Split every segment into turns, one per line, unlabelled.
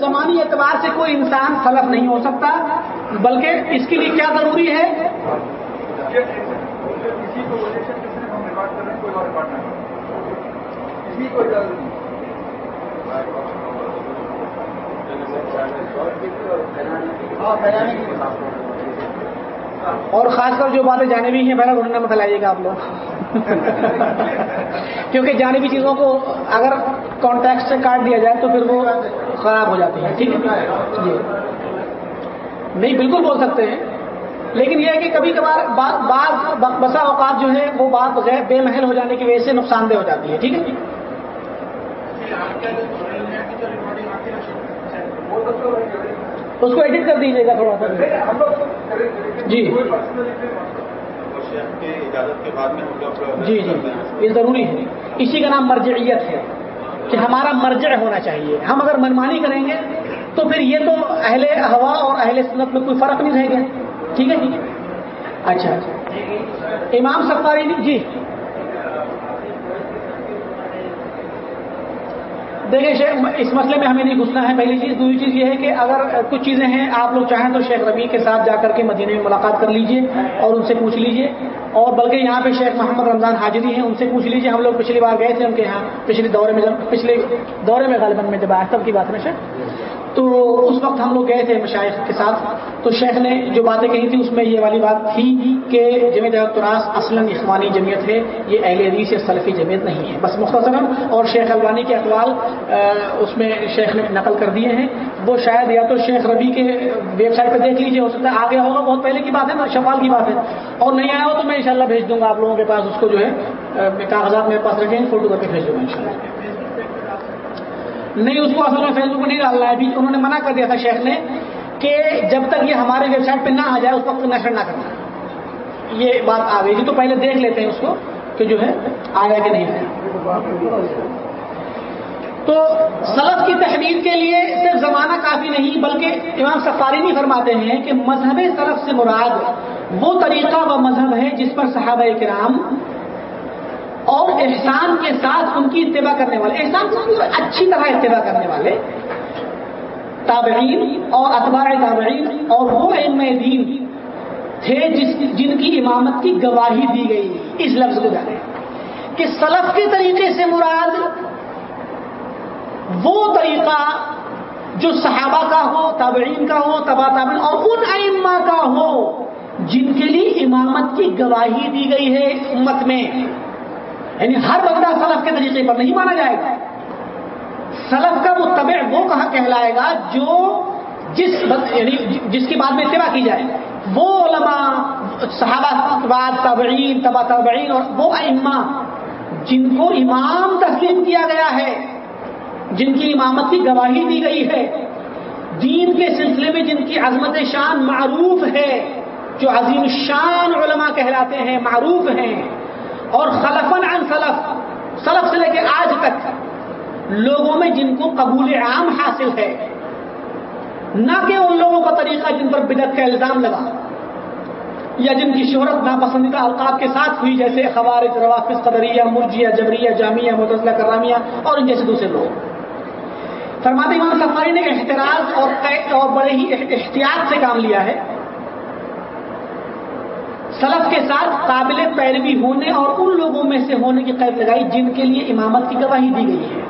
زمانی اعتبار سے کوئی انسان سلف نہیں ہو سکتا، بلکہ اس کے لیے کیا ضروری ہے؟
اور
خاص کر جو باتیں جانبی ہیں پہلے انہوں نے مت لائیے گا آپ لوگ۔ کیونکہ جانبی چیزوں کو اگر کانٹیکٹ سے کاٹ دیا جائے تو پھر وہ خراب ہو جاتی ہیں ٹھیک ہے؟ جی۔ نہیں بالکل بول سکتے ہیں لیکن یہ ہے کہ کبھی کبھار بعض بسا اوقات جو ہے وہ بات غیر بے محل ہو جانے کی وجہ سے نقصان دہ ہو جاتی ہے ٹھیک ہے؟ اس کو ایڈٹ کر دیجیے گا تھوڑا سا۔ جی۔ جی جی۔ یہ ضروری ہے۔ اسی کا نام مرجعیت ہے۔ کہ ہمارا مرجع ہونا چاہیے۔ ہم اگر منمانی کریں گے تو پھر یہ تو اہل ہوا اور اہل سنت میں کوئی فرق نہیں رہے گا ٹھیک ہے اچھا, اچھا۔ امام سفاری جی۔ دیکھیں شیخ، اس مسئلے میں ہمیں نہیں گھسنا ہے۔ پہلی چیز، دوسری چیز یہ ہے کہ اگر کچھ چیزیں ہیں، آپ لوگ چاہیں تو شیخ ربیع کے ساتھ جا کر کے مدینے میں ملاقات کر لیجیے اور ان سے پوچھ لیجیے۔ اور بلکہ یہاں پہ شیخ محمد رمضان حاضری ہیں، ان سے پوچھ لیجیے، ہم لوگ پچھلی بار گئے تھے ان کے یہاں، پچھلے دورے میں پچھلے دورے میں غالباً میں جب آیا تب کی بات ہے شیخ؟ تو اس وقت ہم لوگ گئے تھے مشائق کے ساتھ، تو شیخ نے جو باتیں کہی تھی اس میں یہ والی بات تھی کہ جمعیت تراس اصلاً اخوانی جمعیت ہے، یہ اہل حدیث یا سلفی جمعیت نہیں ہے۔ بس مختصر اور شیخ البانی کے اقوال اس میں شیخ نے نقل کر دیے ہیں۔ وہ شاید یا تو شیخ ربی کے ویب سائٹ پہ دیکھ لیجیے ہو سکتا ہے، آگے ہوگا، بہت پہلے کی بات ہے نا شفال کی بات ہے۔ اور نہیں آیا ہو تو میں انشاءاللہ بھیج دوں گا آپ لوگوں کے پاس، اس کو جو ہے کاغذات میرے پاس رکھیں فوٹو کر کے بھیج دوں گا ان شاء اللہ نہیں، اس کو اصل میں فیس بک نہیں ڈالنا ہے، ابھی انہوں نے منع کر دیا تھا شیخ نے کہ جب تک یہ ہمارے ویب سائٹ پہ نہ آ جائے، اس وقت نشر نہ کرنا۔ یہ بات آ گئی تو پہلے دیکھ لیتے ہیں اس کو کہ جو ہے آیا کہ نہیں آیا۔ تو سلف کی تحریر کے لیے صرف زمانہ کافی نہیں، بلکہ امام سفاری نہیں فرماتے ہیں کہ مذہب سلف سے مراد وہ طریقہ و مذہب ہے جس پر صحابہ کرام اور احسان کے ساتھ ان کی اتباع کرنے والے، احسان اچھی طرح اتباع کرنے والے تابعین اور اخبار تابعین اور وہ علم دین تھے جس جن کی امامت کی گواہی دی گئی اس لفظ کو جانے۔ کہ سلف کے طریقے سے مراد وہ طریقہ جو صحابہ کا ہو، تابعین کا ہو تبا تابعین اور ان ائمہ کا ہو جن کے لیے امامت کی گواہی دی گئی ہے امت میں یعنی ہر بندہ سلف کے طریقے پر نہیں مانا جائے گا۔ سلف کا وہ طبع وہ کہاں کہلائے گا جو جس یعنی جس کی بات میں اتباع کی جائے۔ وہ علماء، صحابہ بعد تابعین، تبا تابعین اور وہ ائمہ جن کو امام تسلیم کیا گیا ہے، جن کی امامت کی گواہی دی گئی ہے۔ دین کے سلسلے میں جن کی عظمت شان معروف ہے جو عظیم شان علماء کہلاتے ہیں، معروف ہیں۔ اور خلفن عن سلف سلف سے لے کے آج تک لوگوں میں جن کو قبول عام حاصل ہے، نہ کہ ان لوگوں کا طریقہ جن پر بدت کا الزام لگا یا جن کی شہرت ناپسندیدہ القاب کے ساتھ ہوئی، جیسے خوارج، روافظ، قدریہ مرجیہ جبریہ، جامعہ متضلہ کرامیہ اور ان جیسے دوسرے لوگ۔ فرماتے امام سفاری نے احتراز اور اور بڑے ہی احتیاط سے کام لیا ہے۔ سلف کے ساتھ قابل پیروی ہونے اور ان لوگوں میں سے ہونے کی قید لگائی جن کے لیے امامت کی گواہی دی گئی ہے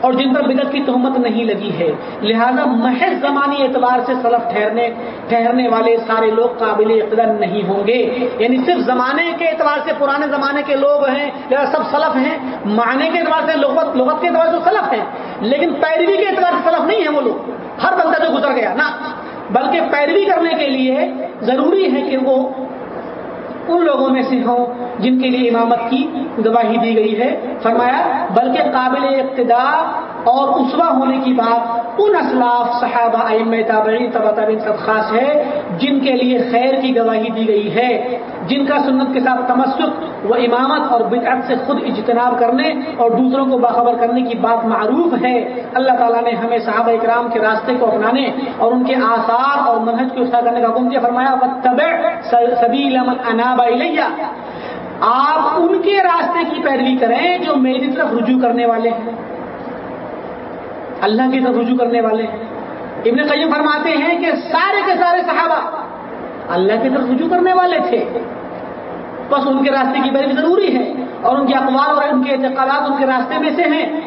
اور جن پر بدت کی تہمت نہیں لگی ہے۔ لہذا محض زمانی اعتبار سے سلف ٹھہرنے ٹھہرنے والے سارے لوگ قابل اقتدار نہیں ہوں گے۔ یعنی صرف زمانے کے اعتبار سے، پرانے زمانے کے لوگ ہیں لہٰذا سب سلف ہیں، معنی کے اعتبار سے لغت لغت کے اعتبار سے سلف ہیں۔ لیکن پیروی کے اعتبار سے سلف نہیں ہے وہ لوگ۔ ہر بندہ جو گزر گیا نا بلکہ پیروی کرنے کے لیے ضروری ہے کہ وہ ان لوگوں میں سے ہوں جن کے لیے امامت کی گواہی دی گئی ہے۔ فرمایا، بلکہ قابل اقتدار اور اسوا ہونے کی بات ان اسلاف صحابہ ام تابعین تبا تابعین سب خاص ہے جن کے لیے خیر کی گواہی دی گئی ہے، جن کا سنت کے ساتھ تمسک و امامت اور بدعت سے خود اجتناب کرنے اور دوسروں کو باخبر کرنے کی بات معروف ہے۔ اللہ تعالیٰ نے ہمیں صحابہ اکرام کے راستے کو اپنانے اور ان کے آثار اور منہج کو اصلاح کرنے کا حکم دیا، فرمایا سبیل اناب آپ ان کے راستے کی پیروی کریں جو میری طرف رجوع کرنے والے ہیں۔ اللہ کی طرف رجوع کرنے والے۔ ابن قیم فرماتے ہیں کہ سارے کے سارے صحابہ اللہ کی طرف رجوع کرنے والے تھے۔ بس ان کے راستے کی پیروی ضروری ہے اور ان کے اقوال اور ان کے اعتقادات ان کے راستے میں سے ہیں۔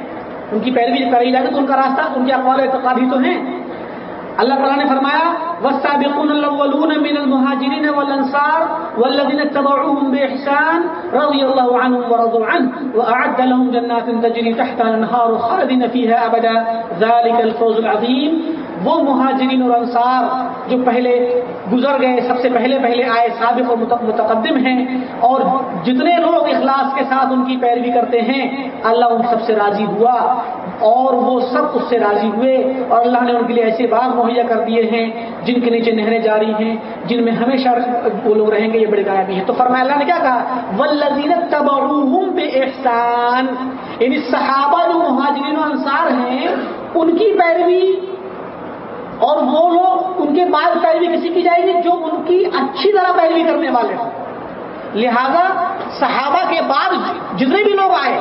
ان کی پیروی کری جائے تو ان کا راستہ، ان کے اقوال اعتقاد ہی تو ہیں۔ اللہ تعالیٰ نے فرمایا والسابقون الاولون من المهاجرين والانصار والذين اتبعوهم باحسان رضي الله عنهم ورضوا عنه واعد لهم جنات تجري تحتها الانهار خالدين فيها ابدا ذلك الفوز العظيم. وہ مہاجرین اور انصار جو پہلے گزر گئے، سب سے پہلے پہلے آئے، سابق اور متقدم ہیں اور جتنے لوگ اخلاص کے ساتھ ان کی پیروی کرتے ہیں، اللہ ان سب سے راضی ہوا اور وہ سب اس سے راضی ہوئے اور اللہ نے ان کے لیے ایسے باغ مہیا کر دیے ہیں جن کے نیچے نہریں جاری ہیں، جن میں ہمیشہ وہ لوگ رہیں گے، یہ بڑے گایا بھی ہیں۔ تو فرمایا اللہ نے کیا کہا؟ ولزین تبعوہم بے احسان یعنی صحابہ جو مہاجرین و انصار ہیں، ان کی پیروی اور وہ لوگ، ان کے بعد پیروی کسی کی جائے گی؟ جو ان کی اچھی طرح پیروی کرنے والے ہوں۔ لہذا صحابہ کے بعد جتنے بھی لوگ آئے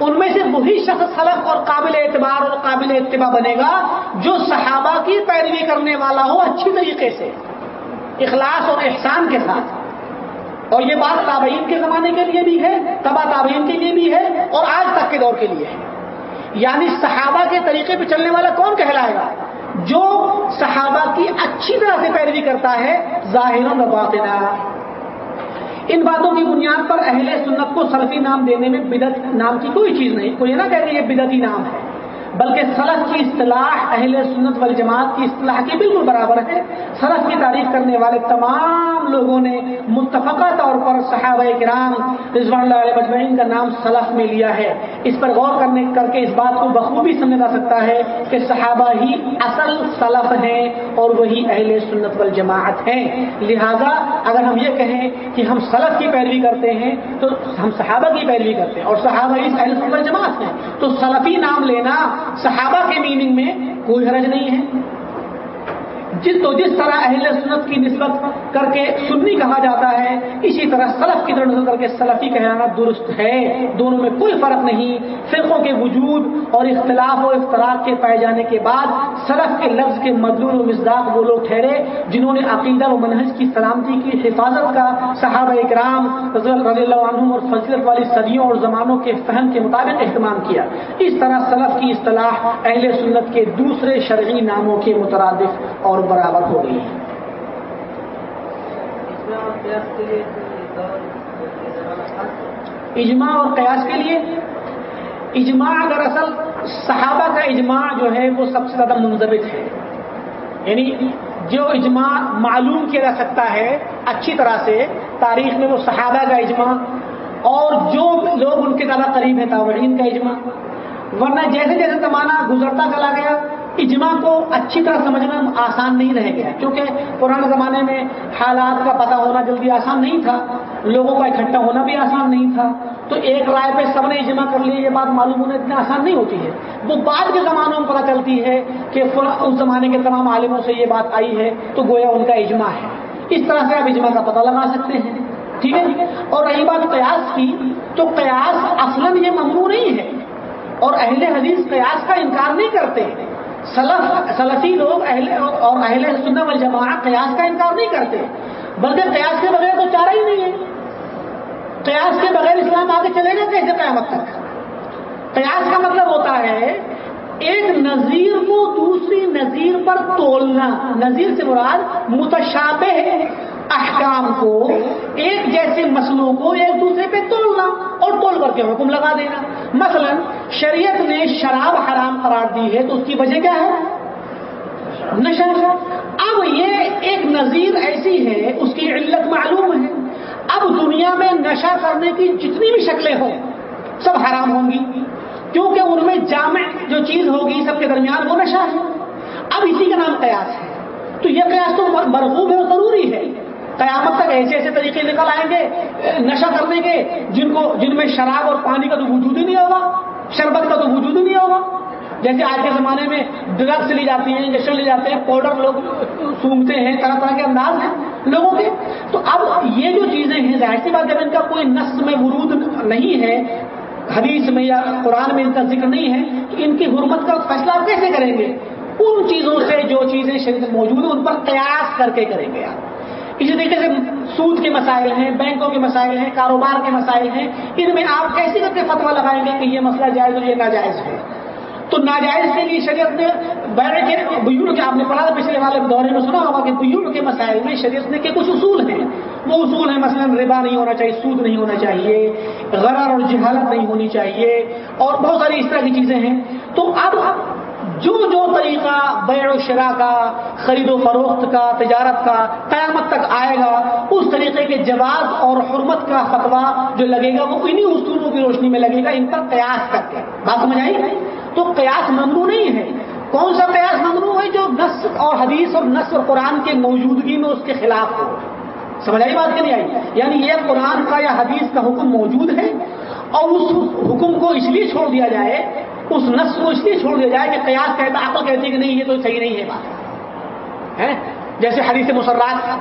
ان میں سے وہی شخص سلق اور قابل اعتبار اور قابل اتباع بنے گا جو صحابہ کی پیروی کرنے والا ہو اچھی طریقے سے، اخلاص اور احسان کے ساتھ۔ اور یہ بات تابعین کے زمانے کے لیے بھی ہے تبا تابعین کے لیے بھی ہے اور آج تک کے دور کے لیے ہے۔ یعنی صحابہ کے طریقے پہ چلنے والا کون کہلائے گا؟ جو صحابہ کی اچھی طرح سے پیروی کرتا ہے ظاہر و باطنہ ان باتوں کی بنیاد پر اہل سنت کو سلفی نام دینے میں بدت نام کی کوئی چیز نہیں۔ کوئی نہ کہ یہ بدتی نام ہے۔ بلکہ سلف کی اصطلاح اہل سنت والجماعت کی اصطلاح کی بالکل برابر ہے۔ سلف کی تعریف کرنے والے تمام لوگوں نے متفقہ طور پر صحابہ کرام رضوان اللہ علیہ مجمعین کا نام سلف میں لیا ہے۔ اس پر غور کرنے کر کے اس بات کو بخوبی سمجھا جا سکتا ہے کہ صحابہ ہی اصل سلف ہیں اور وہی اہل سنت والجماعت ہیں۔ لہذا اگر ہم یہ کہیں کہ ہم سلف کی پیروی کرتے ہیں تو ہم صحابہ کی پیروی کرتے ہیں اور صحابہ ہی اہل سنت والجماعت ہیں۔ تو سلفی نام لینا صحابہ کے میننگ میں کوئی حرج نہیں ہے۔ جس تو جس طرح اہل سنت کی نسبت کر کے سنی کہا جاتا ہے، اسی طرح سلف کی طرح نسبت کر کے سلفی کہنا درست ہے۔ دونوں میں کوئی فرق نہیں۔ فرقوں کے وجود اور اختلاف و اختراق کے پائے جانے کے بعد سلف کے لفظ کے مدلول و مزداق وہ لوگ ٹھہرے جنہوں نے عقیدہ و منہج کی سلامتی کی حفاظت کا صحابہ اکرام رضی اللہ عنہ اور فضلت والی صدیوں اور زمانوں کے فہم کے مطابق اہتمام کیا۔ اس طرح سلف کی اصطلاح اہل سنت کے دوسرے شرعی ناموں کے مترادف اور برابر ہو گئی۔ ہے اجماع اور قیاس کے لیے۔ اجماع دراصل صحابہ کا اجماع جو ہے وہ سب سے زیادہ منظمت ہے۔ یعنی جو اجماع معلوم کیا جا سکتا ہے اچھی طرح سے، تاریخ میں وہ صحابہ کا اجماع اور جو لوگ ان کے زیادہ قریب ہیں تاورین کا اجماع۔ ورنہ جیسے جیسے زمانہ گزرتا چلا گیا اجماع کو اچھی طرح سمجھنا آسان نہیں رہ گیا کیونکہ پرانے زمانے میں حالات کا پتہ ہونا جلدی آسان نہیں تھا، لوگوں کا اکٹھا ہونا بھی آسان نہیں تھا۔ تو ایک رائے پہ سب نے اجماع کر لی، یہ بات معلوم ہونا اتنا آسان نہیں ہوتی ہے۔ وہ بعد کے زمانوں میں پتہ چلتی ہے کہ اس زمانے کے تمام عالموں سے یہ بات آئی ہے، تو گویا ان کا اجماع ہے۔ اس طرح سے آپ اجماع کا پتہ لگا سکتے ہیں۔ ٹھیک ہے؟ اور رہی بات قیاس کی، تو قیاس اصلاً یہ ممنوع نہیں ہے۔ اور اہل حدیث قیاس کا انکار نہیں کرتے۔ سلف سلفی لوگ اہل اور اہل سنت والجماعت قیاس کا انکار نہیں کرتے۔ بلکہ قیاس کے بغیر تو چارہ ہی نہیں ہے۔ قیاس کے بغیر اسلام آگے چلے گا کیسے قیامت تک۔ قیاس کا مطلب ہوتا ہے ایک نظیر کو دوسری نظیر پر تولنا۔ نظیر سے مراد متشابہ احکام کو ایک جیسے مسلوں کو ایک دوسرے پہ تولنا اور تول کر کے حکم لگا دینا۔ مثلا، شریعت نے شراب حرام قرار دی ہے تو اس کی وجہ کیا ہے؟ نشہ۔ اب یہ ایک نظیر ایسی ہے، اس کی علت معلوم ہے۔ اب دنیا میں نشہ کرنے کی جتنی بھی شکلیں ہوں، سب حرام ہوں گی۔ کیونکہ ان میں جامع جو چیز ہوگی، سب کے درمیان وہ نشہ ہے۔ اب اسی کا نام قیاس ہے۔ تو یہ قیاس تو مرغوب ہے اور ضروری ہے۔ قیامت تک ایسے ایسے طریقے نکل آئیں گے، نشہ کرنے کے جن کو جن میں شراب اور پانی کا تو وجود ہی نہیں ہوگا، شربت کا تو وجود ہی نہیں ہوگا۔ جیسے آج کے زمانے میں ڈرگس لی جاتی ہیں انجیکشن لی جاتے ہیں پاؤڈر لوگ سونگتے ہیں، طرح طرح کے انداز ہیں لوگوں کے۔ تو اب یہ جو چیزیں ہیں، ظاہر سی بات جب ان کا کوئی نسل میں ورود نہیں ہے، حدیث میں یا قرآن میں ان کا ذکر نہیں ہے، تو ان کی حرمت کا فیصلہ آپ کیسے کریں گے؟ ان چیزوں سے جو چیزیں شریعت موجود ہیں، ان پر قیاس کر کے کریں گے آپ۔ اسی طریقے سے سود کے مسائل ہیں، بینکوں کے مسائل ہیں، کاروبار کے مسائل ہیں، ان میں آپ کیسے کر کے فتوا لگائیں گے کہ یہ مسئلہ جائز اور یہ ناجائز ہے؟ تو ناجائز کے لیے شریعت نے بیڑ کے بیور کے آپ نے پڑھا پچھلے والے دورے میں، سنا ہوگا کہ بیور کے مسائل میں شریعت نے کے کچھ اصول ہیں؟ وہ اصول ہیں مثلا ربا نہیں ہونا چاہیے، سود نہیں ہونا چاہیے، غرار اور جہالت نہیں ہونی چاہیے، اور بہت ساری اس طرح کی چیزیں ہیں۔ تو اب جو جو طریقہ بیع و شرا کا، خرید و فروخت کا، تجارت کا قیامت تک آئے گا، اس طریقے کے جواز اور حرمت کا فتوا جو لگے گا، وہ انہیں اصولوں کی روشنی میں لگے گا، ان پر قیاس کر کے بات سمجھ آئی؟ تو قیاس ممنوع نہیں ہے۔ کون سا قیاس ممنوع ہے جو نس اور حدیث اور نس اور قرآن کے موجودگی میں اس کے خلاف ہو؟ سمجھ آئی بات کہ نہیں آئی؟ یعنی یہ قرآن کا یا حدیث کا حکم موجود ہے اور اس حکم کو اس لیے چھوڑ دیا جائے اس نس کو اس لیے چھوڑ دیا جائے کہ قیاس کہتا عقل کہتی کہ نہیں، یہ تو صحیح نہیں ہے بات۔ ہے جیسے حدیث مسرات،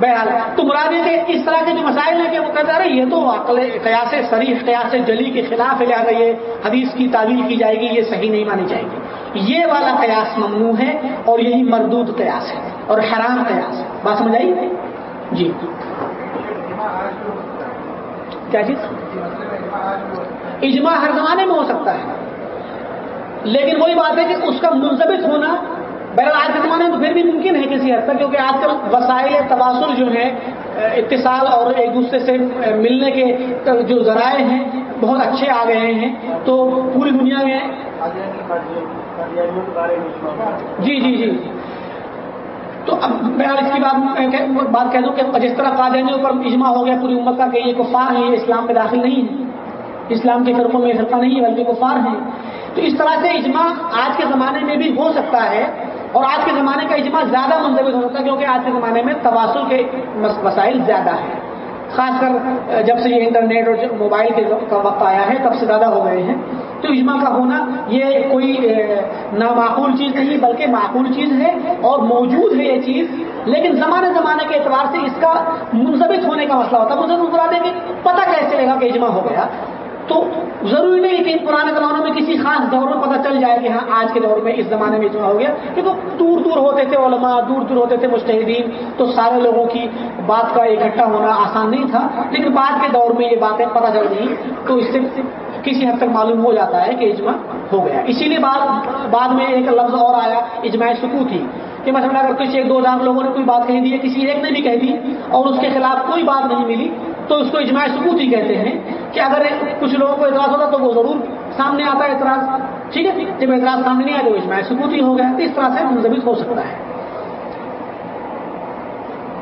بہرحال، تو مراد کہ اس طرح کے جو مسائل ہیں کہ وہ کہتا رہے یہ تو عقل قیاس سریح قیاس جلی کے خلاف ہے، لہٰذا یہ حدیث کی تعویل کی جائے گی، یہ صحیح نہیں مانی جائے گی۔ یہ والا قیاس ممنوع ہے اور یہی مردود قیاس ہے اور حرام قیاس ہے۔ بات سمجھ آئی؟ جی۔ کیا چیز؟ اجماع ہر زمانے میں ہو سکتا ہے۔ لیکن وہی بات ہے کہ اس کا منظمت ہونا بہرحال آج کے زمانے میں تو پھر بھی ممکن ہے کسی حد تک، کیونکہ آج کل وسائل تواصل جو ہیں، اتصال اور ایک دوسرے سے ملنے کے جو ذرائع ہیں، بہت اچھے آ گئے ہیں۔ تو پوری دنیا میں جی جی جی۔ تو اب میں اس کی بات بات کہہ دوں کہ جس طرح قادیانیوں پر اجماع ہو گیا، پوری امت کا کہ یہ کفار ہیں، یہ اسلام میں داخل نہیں ہے۔ اسلام کے فرقوں میں فرقہ نہیں ہے، بلکہ کفار ہیں۔ تو اس طرح سے اجماع آج کے زمانے میں بھی ہو سکتا ہے اور آج کے زمانے کا اجماع زیادہ منظم ہو سکتا ہے کیونکہ آج کے زمانے میں تواصل کے مسائل زیادہ ہیں۔ خاص کر جب سے یہ انٹرنیٹ اور موبائل کے کا وقت آیا ہے، تب سے زیادہ ہو گئے ہیں۔ تو اجماع کا ہونا یہ کوئی نامعقول چیز نہیں، بلکہ معقول چیز ہے اور موجود ہے یہ چیز۔ لیکن زمانے زمانے کے اعتبار سے اس کا منظمت ہونے کا مسئلہ ہوتا ہے۔ منظم کرا دیں کہ پتہ کیسے چلے گا کہ اجماع ہو گیا۔ تو ضروری نہیں کہ پرانے زمانوں میں کسی خاص دور میں پتہ چل جائے کہ ہاں آج کے دور میں اس زمانے میں اجماع ہو گیا۔ کیونکہ دور دور ہوتے تھے علماء، دور دور ہوتے تھے مشتحدین تو سارے لوگوں کی بات کا اکٹھا ہونا آسان نہیں تھا۔ لیکن بعد کے دور میں یہ باتیں پتہ چل گئی تو اس سے کسی حد تک معلوم ہو جاتا ہے کہ اجماع ہو گیا۔ اسی لیے بعد بعد میں ایک لفظ اور آیا، اجماع سکو تھی کہ مثلا اگر کسی ایک دو ہزار لوگوں نے کوئی بات کہہ دی ہے کسی ایک نے بھی کہہ دی اور اس کے خلاف کوئی بات نہیں ملی تو اس کو اجماع سکوت ہی کہتے ہیں کہ اگر کچھ لوگوں کو اعتراض ہوتا تو وہ ضرور سامنے آتا ہے اعتراض۔ ٹھیک ہے؟ جب اعتراض سامنے نہیں آیا تو اجماع سکوت ہی ہو گیا۔ تو اس طرح سے منظمت ہو سکتا ہے۔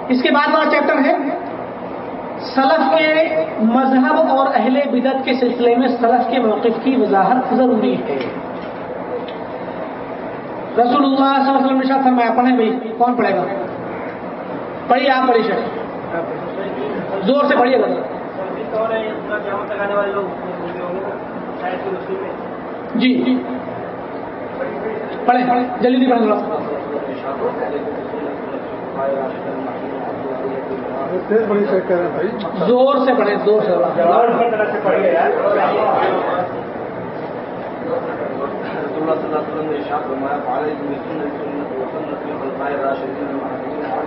اس کے بعد والا چیپٹر ہے۔ سلف کے مذہب اور اہل بدت کے سلسلے میں سلف کے موقف کی وضاحت ضروری ہے۔ رسول اللہ صلی اللہ علیہ وسلم نے فرمایا، پڑھیں بھائی، کون پڑھے گا؟ پڑھیے آپ، پڑھیے شاید زور سے پڑھیے گا۔ جی۔ پڑھیں، جلدی پڑھ لو زور سے پڑھے زور سے۔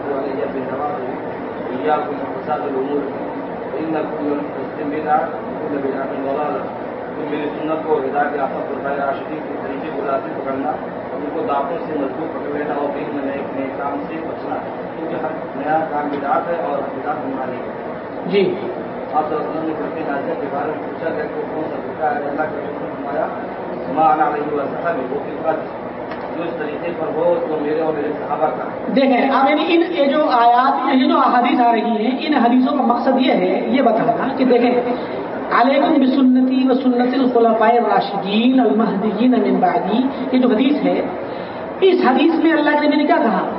رسول علیہ وسلم علیہ ایاکم محدثات الامور ان كل محدث بدعہ كل بدعۃ ضلالہ تو میری سنت کو ہدا کے آفت خلفاء راشدین کے طریقے کو لازم پکڑنا اور ان کو داپوں سے مضبوط پکڑ لینا اور ایک نئے نئے کام سے بچنا کیونکہ ہر نیا کام بدعت ہے اور بدعت ہماری ہے
جی۔
آپ صلی اللہ علیہ وسلم نے کرتے کے بارے میں پوچھا کہ کون سا طریقہ ہے اللہ کے رسول نے فرمایا جو اس طریقے پر ہو تو میرے اور میرے صحابہ کا
دیکھیں، اب یعنی ان یہ جو آیات یہ جو احادیث آ رہی ہیں، ان حدیثوں کا مقصد یہ ہے، یہ بتانا کہ دیکھیں، علیکم بسنتی و سنت الخلفاء الراشدین المہدیین من بعدی، یہ جو حدیث ہے، اس حدیث میں اللہ کے نبی نے کیا کہا؟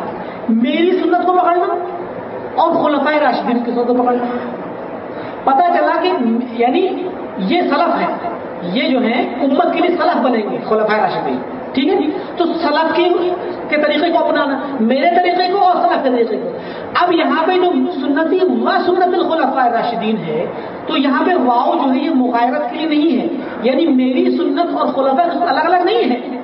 میری سنت کو پکڑنا اور خلفاء راشدین کی سنت کو پکڑنا۔ پتہ چلا کہ یعنی یہ سلف ہے یہ جو ہے امت کے لیے سلف بنیں گے خلفۂ راشدین۔ ٹھیک ہے؟ جی تو سلف کی کے طریقے کو اپنانا، میرے طریقے کو اور سلف کے طریقے کو۔ اب یہاں پہ جو سنتی و سنت الخلفاء راشدین ہے، تو یہاں پہ واؤ جو ہے، یہ مغایرت کے لیے نہیں ہے۔ یعنی میری سنت اور خلفۂ الگ الگ نہیں ہے۔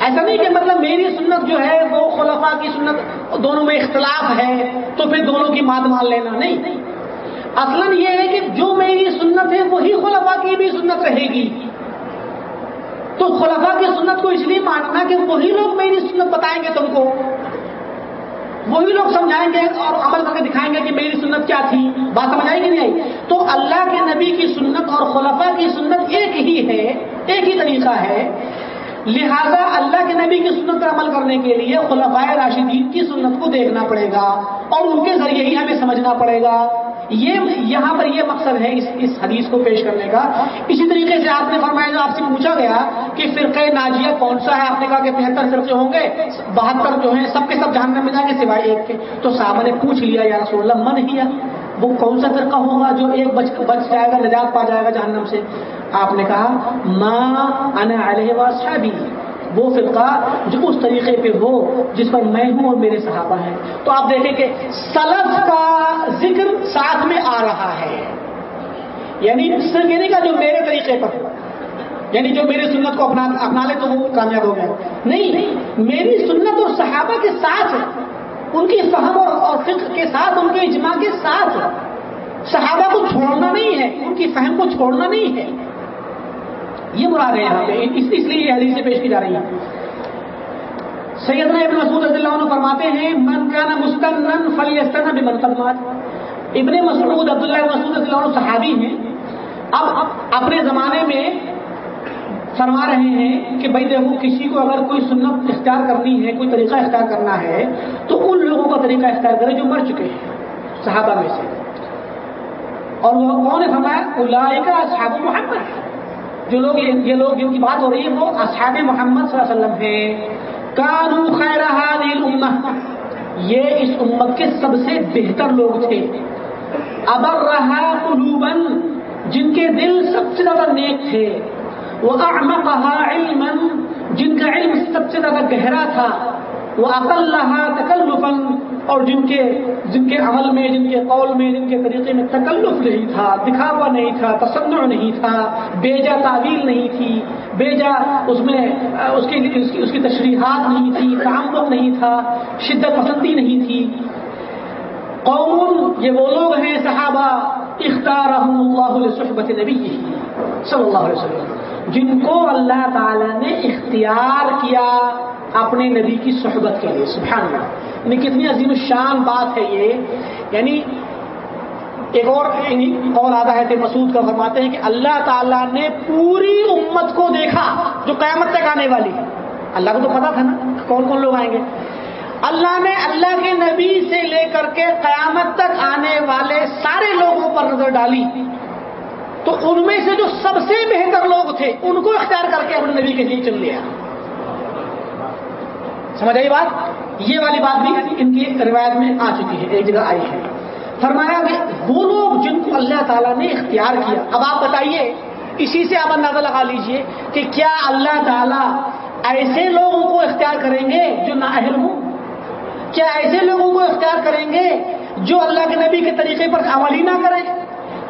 ایسا نہیں کہ مطلب میری سنت جو ہے، وہ خلفاء کی سنت، دونوں میں اختلاف ہے، تو پھر دونوں کی بات مان لینا نہیں۔ اصلا یہ ہے کہ جو میری سنت ہے، وہی خلفاء کی بھی سنت رہے گی۔ تو خلفاء کی سنت کو اس لیے ماننا کہ وہی لوگ میری سنت بتائیں گے تم کو۔ وہی لوگ سمجھائیں گے اور عمل کر کے دکھائیں گے کہ میری سنت کیا تھی۔ بات سمجھ آئی کہ نہیں؟ آئی تو اللہ کے نبی کی سنت اور خلفاء کی سنت ایک ہی ہے، ایک ہی طریقہ ہے۔ لہذا اللہ کے نبی کی سنت پر عمل کرنے کے لیے خلفۂ راشدین کی سنت کو دیکھنا پڑے گا اور ان کے ذریعے ہی ہمیں سمجھنا پڑے گا۔ یہ یہاں پر یہ مقصد ہے اس اس حدیث کو پیش کرنے کا۔ اسی طریقے سے آپ نے فرمایا جو آپ سے پوچھا گیا کہ فرقہ ناجیہ کون سا ہے، آپ نے کہا کہ تہتر فرقے ہوں گے، بہتر جو ہیں، سب کے سب جہنم میں جائیں گے سوائے ایک کے۔ تو صاحب نے پوچھ لیا، یا رسول اللہ، من کیا وہ کون سا فرقہ ہوگا جو ایک بچ بچ جائے گا، نجات پا جائے گا جہنم سے؟ آپ نے کہا ماں انا علیہ وہ فرقہ جو اس طریقے پہ ہو جس پر میں ہوں اور میرے صحابہ ہیں۔ تو آپ دیکھیں کہ سلف کا ذکر ساتھ میں آ رہا ہے۔ یعنی صرف یہ نہیں کا جو میرے طریقے پر یعنی جو میری سنت کو اپنا اپنا لے تو وہ کامیاب ہو گیا نہیں، میری سنت اور صحابہ کے ساتھ ان کی فہم اور فکر کے ساتھ، ان کے اجماع کے ساتھ صحابہ کو چھوڑنا نہیں ہے، ان کی فہم کو چھوڑنا نہیں ہے۔ یہ مراد ہے یہاں پہ۔ اس لیے یہ حدیث پیش کی جا رہی ہے۔ سیدنا ابن مسعود رضی اللہ عنہ فرماتے ہیں، من کان مستنن فلیستن بمن ابن مسعود، عبداللہ ابن مسعود رضی اللہ عنہ صحابی ہیں۔ اب اپنے زمانے میں فرما رہے ہیں کہ بھائی دیکھو، کسی کو اگر کوئی سنت اختیار کرنی ہے، کوئی طریقہ اختیار کرنا ہے، تو ان لوگوں کا طریقہ اختیار کرے جو مر چکے ہیں، صحابہ میں سے۔ اور وہ کون نے فرمایا اولائے کا صحاب محمد. جو لوگ یہ لوگ جن کی بات ہو رہی ہے وہ اصحاب محمد صلی اللہ علیہ وسلم ہیں۔ کانو خیر یہ اس امت کے سب سے بہتر لوگ تھے۔ ابر رہا قلوبن جن کے دل سب سے زیادہ نیک تھے۔ وہ احمقہا علما، جن کا علم سب سے زیادہ گہرا تھا۔ وہ عقل رہا تکلفن اور جن کے جن کے عمل میں، جن کے قول میں، جن کے طریقے میں تکلف نہیں تھا، دکھاوا نہیں تھا، تصنع نہیں تھا، بیجا تعویل نہیں تھی، بیجا اس میں، اس کی اس کی تشریحات نہیں تھی، تعمق نہیں تھا، شدت پسندی نہیں تھی۔ قوم، یہ وہ لوگ ہیں صحابہ اختار اللہ صحبت نبی صلی اللہ علیہ وسلم، جن کو اللہ تعالی نے اختیار کیا اپنے نبی کی صحبت کے لیے، سبحان اللہ۔ یعنی کتنی عظیم شان بات ہے یہ. یعنی ایک اور یعنی اور آدھا ہے مسعود کا فرماتے ہیں کہ اللہ تعالیٰ نے پوری امت کو دیکھا جو قیامت تک آنے والی ہے. اللہ کو تو پتا تھا نا کون کون لوگ آئیں گے. اللہ نے اللہ کے نبی سے لے کر کے قیامت تک آنے والے سارے لوگوں پر نظر ڈالی. تو ان میں سے جو سب سے بہتر لوگ تھے، ان کو اختیار کر کے اپنے نبی کے لیے چن لیا. سمجھ آئی بات؟ یہ والی بات بھی ان کی روایت میں آ چکی ہے، ایک جگہ آئی ہے۔ فرمایا کہ وہ لوگ جن کو اللہ تعالیٰ نے اختیار کیا، اب آپ بتائیے، اسی سے آپ اندازہ لگا لیجیے کہ کیا اللہ تعالیٰ ایسے لوگوں کو اختیار کریں گے جو نااہل ہوں؟ کیا ایسے لوگوں کو اختیار کریں گے جو اللہ کے نبی کے طریقے پر عمل ہی نہ کریں؟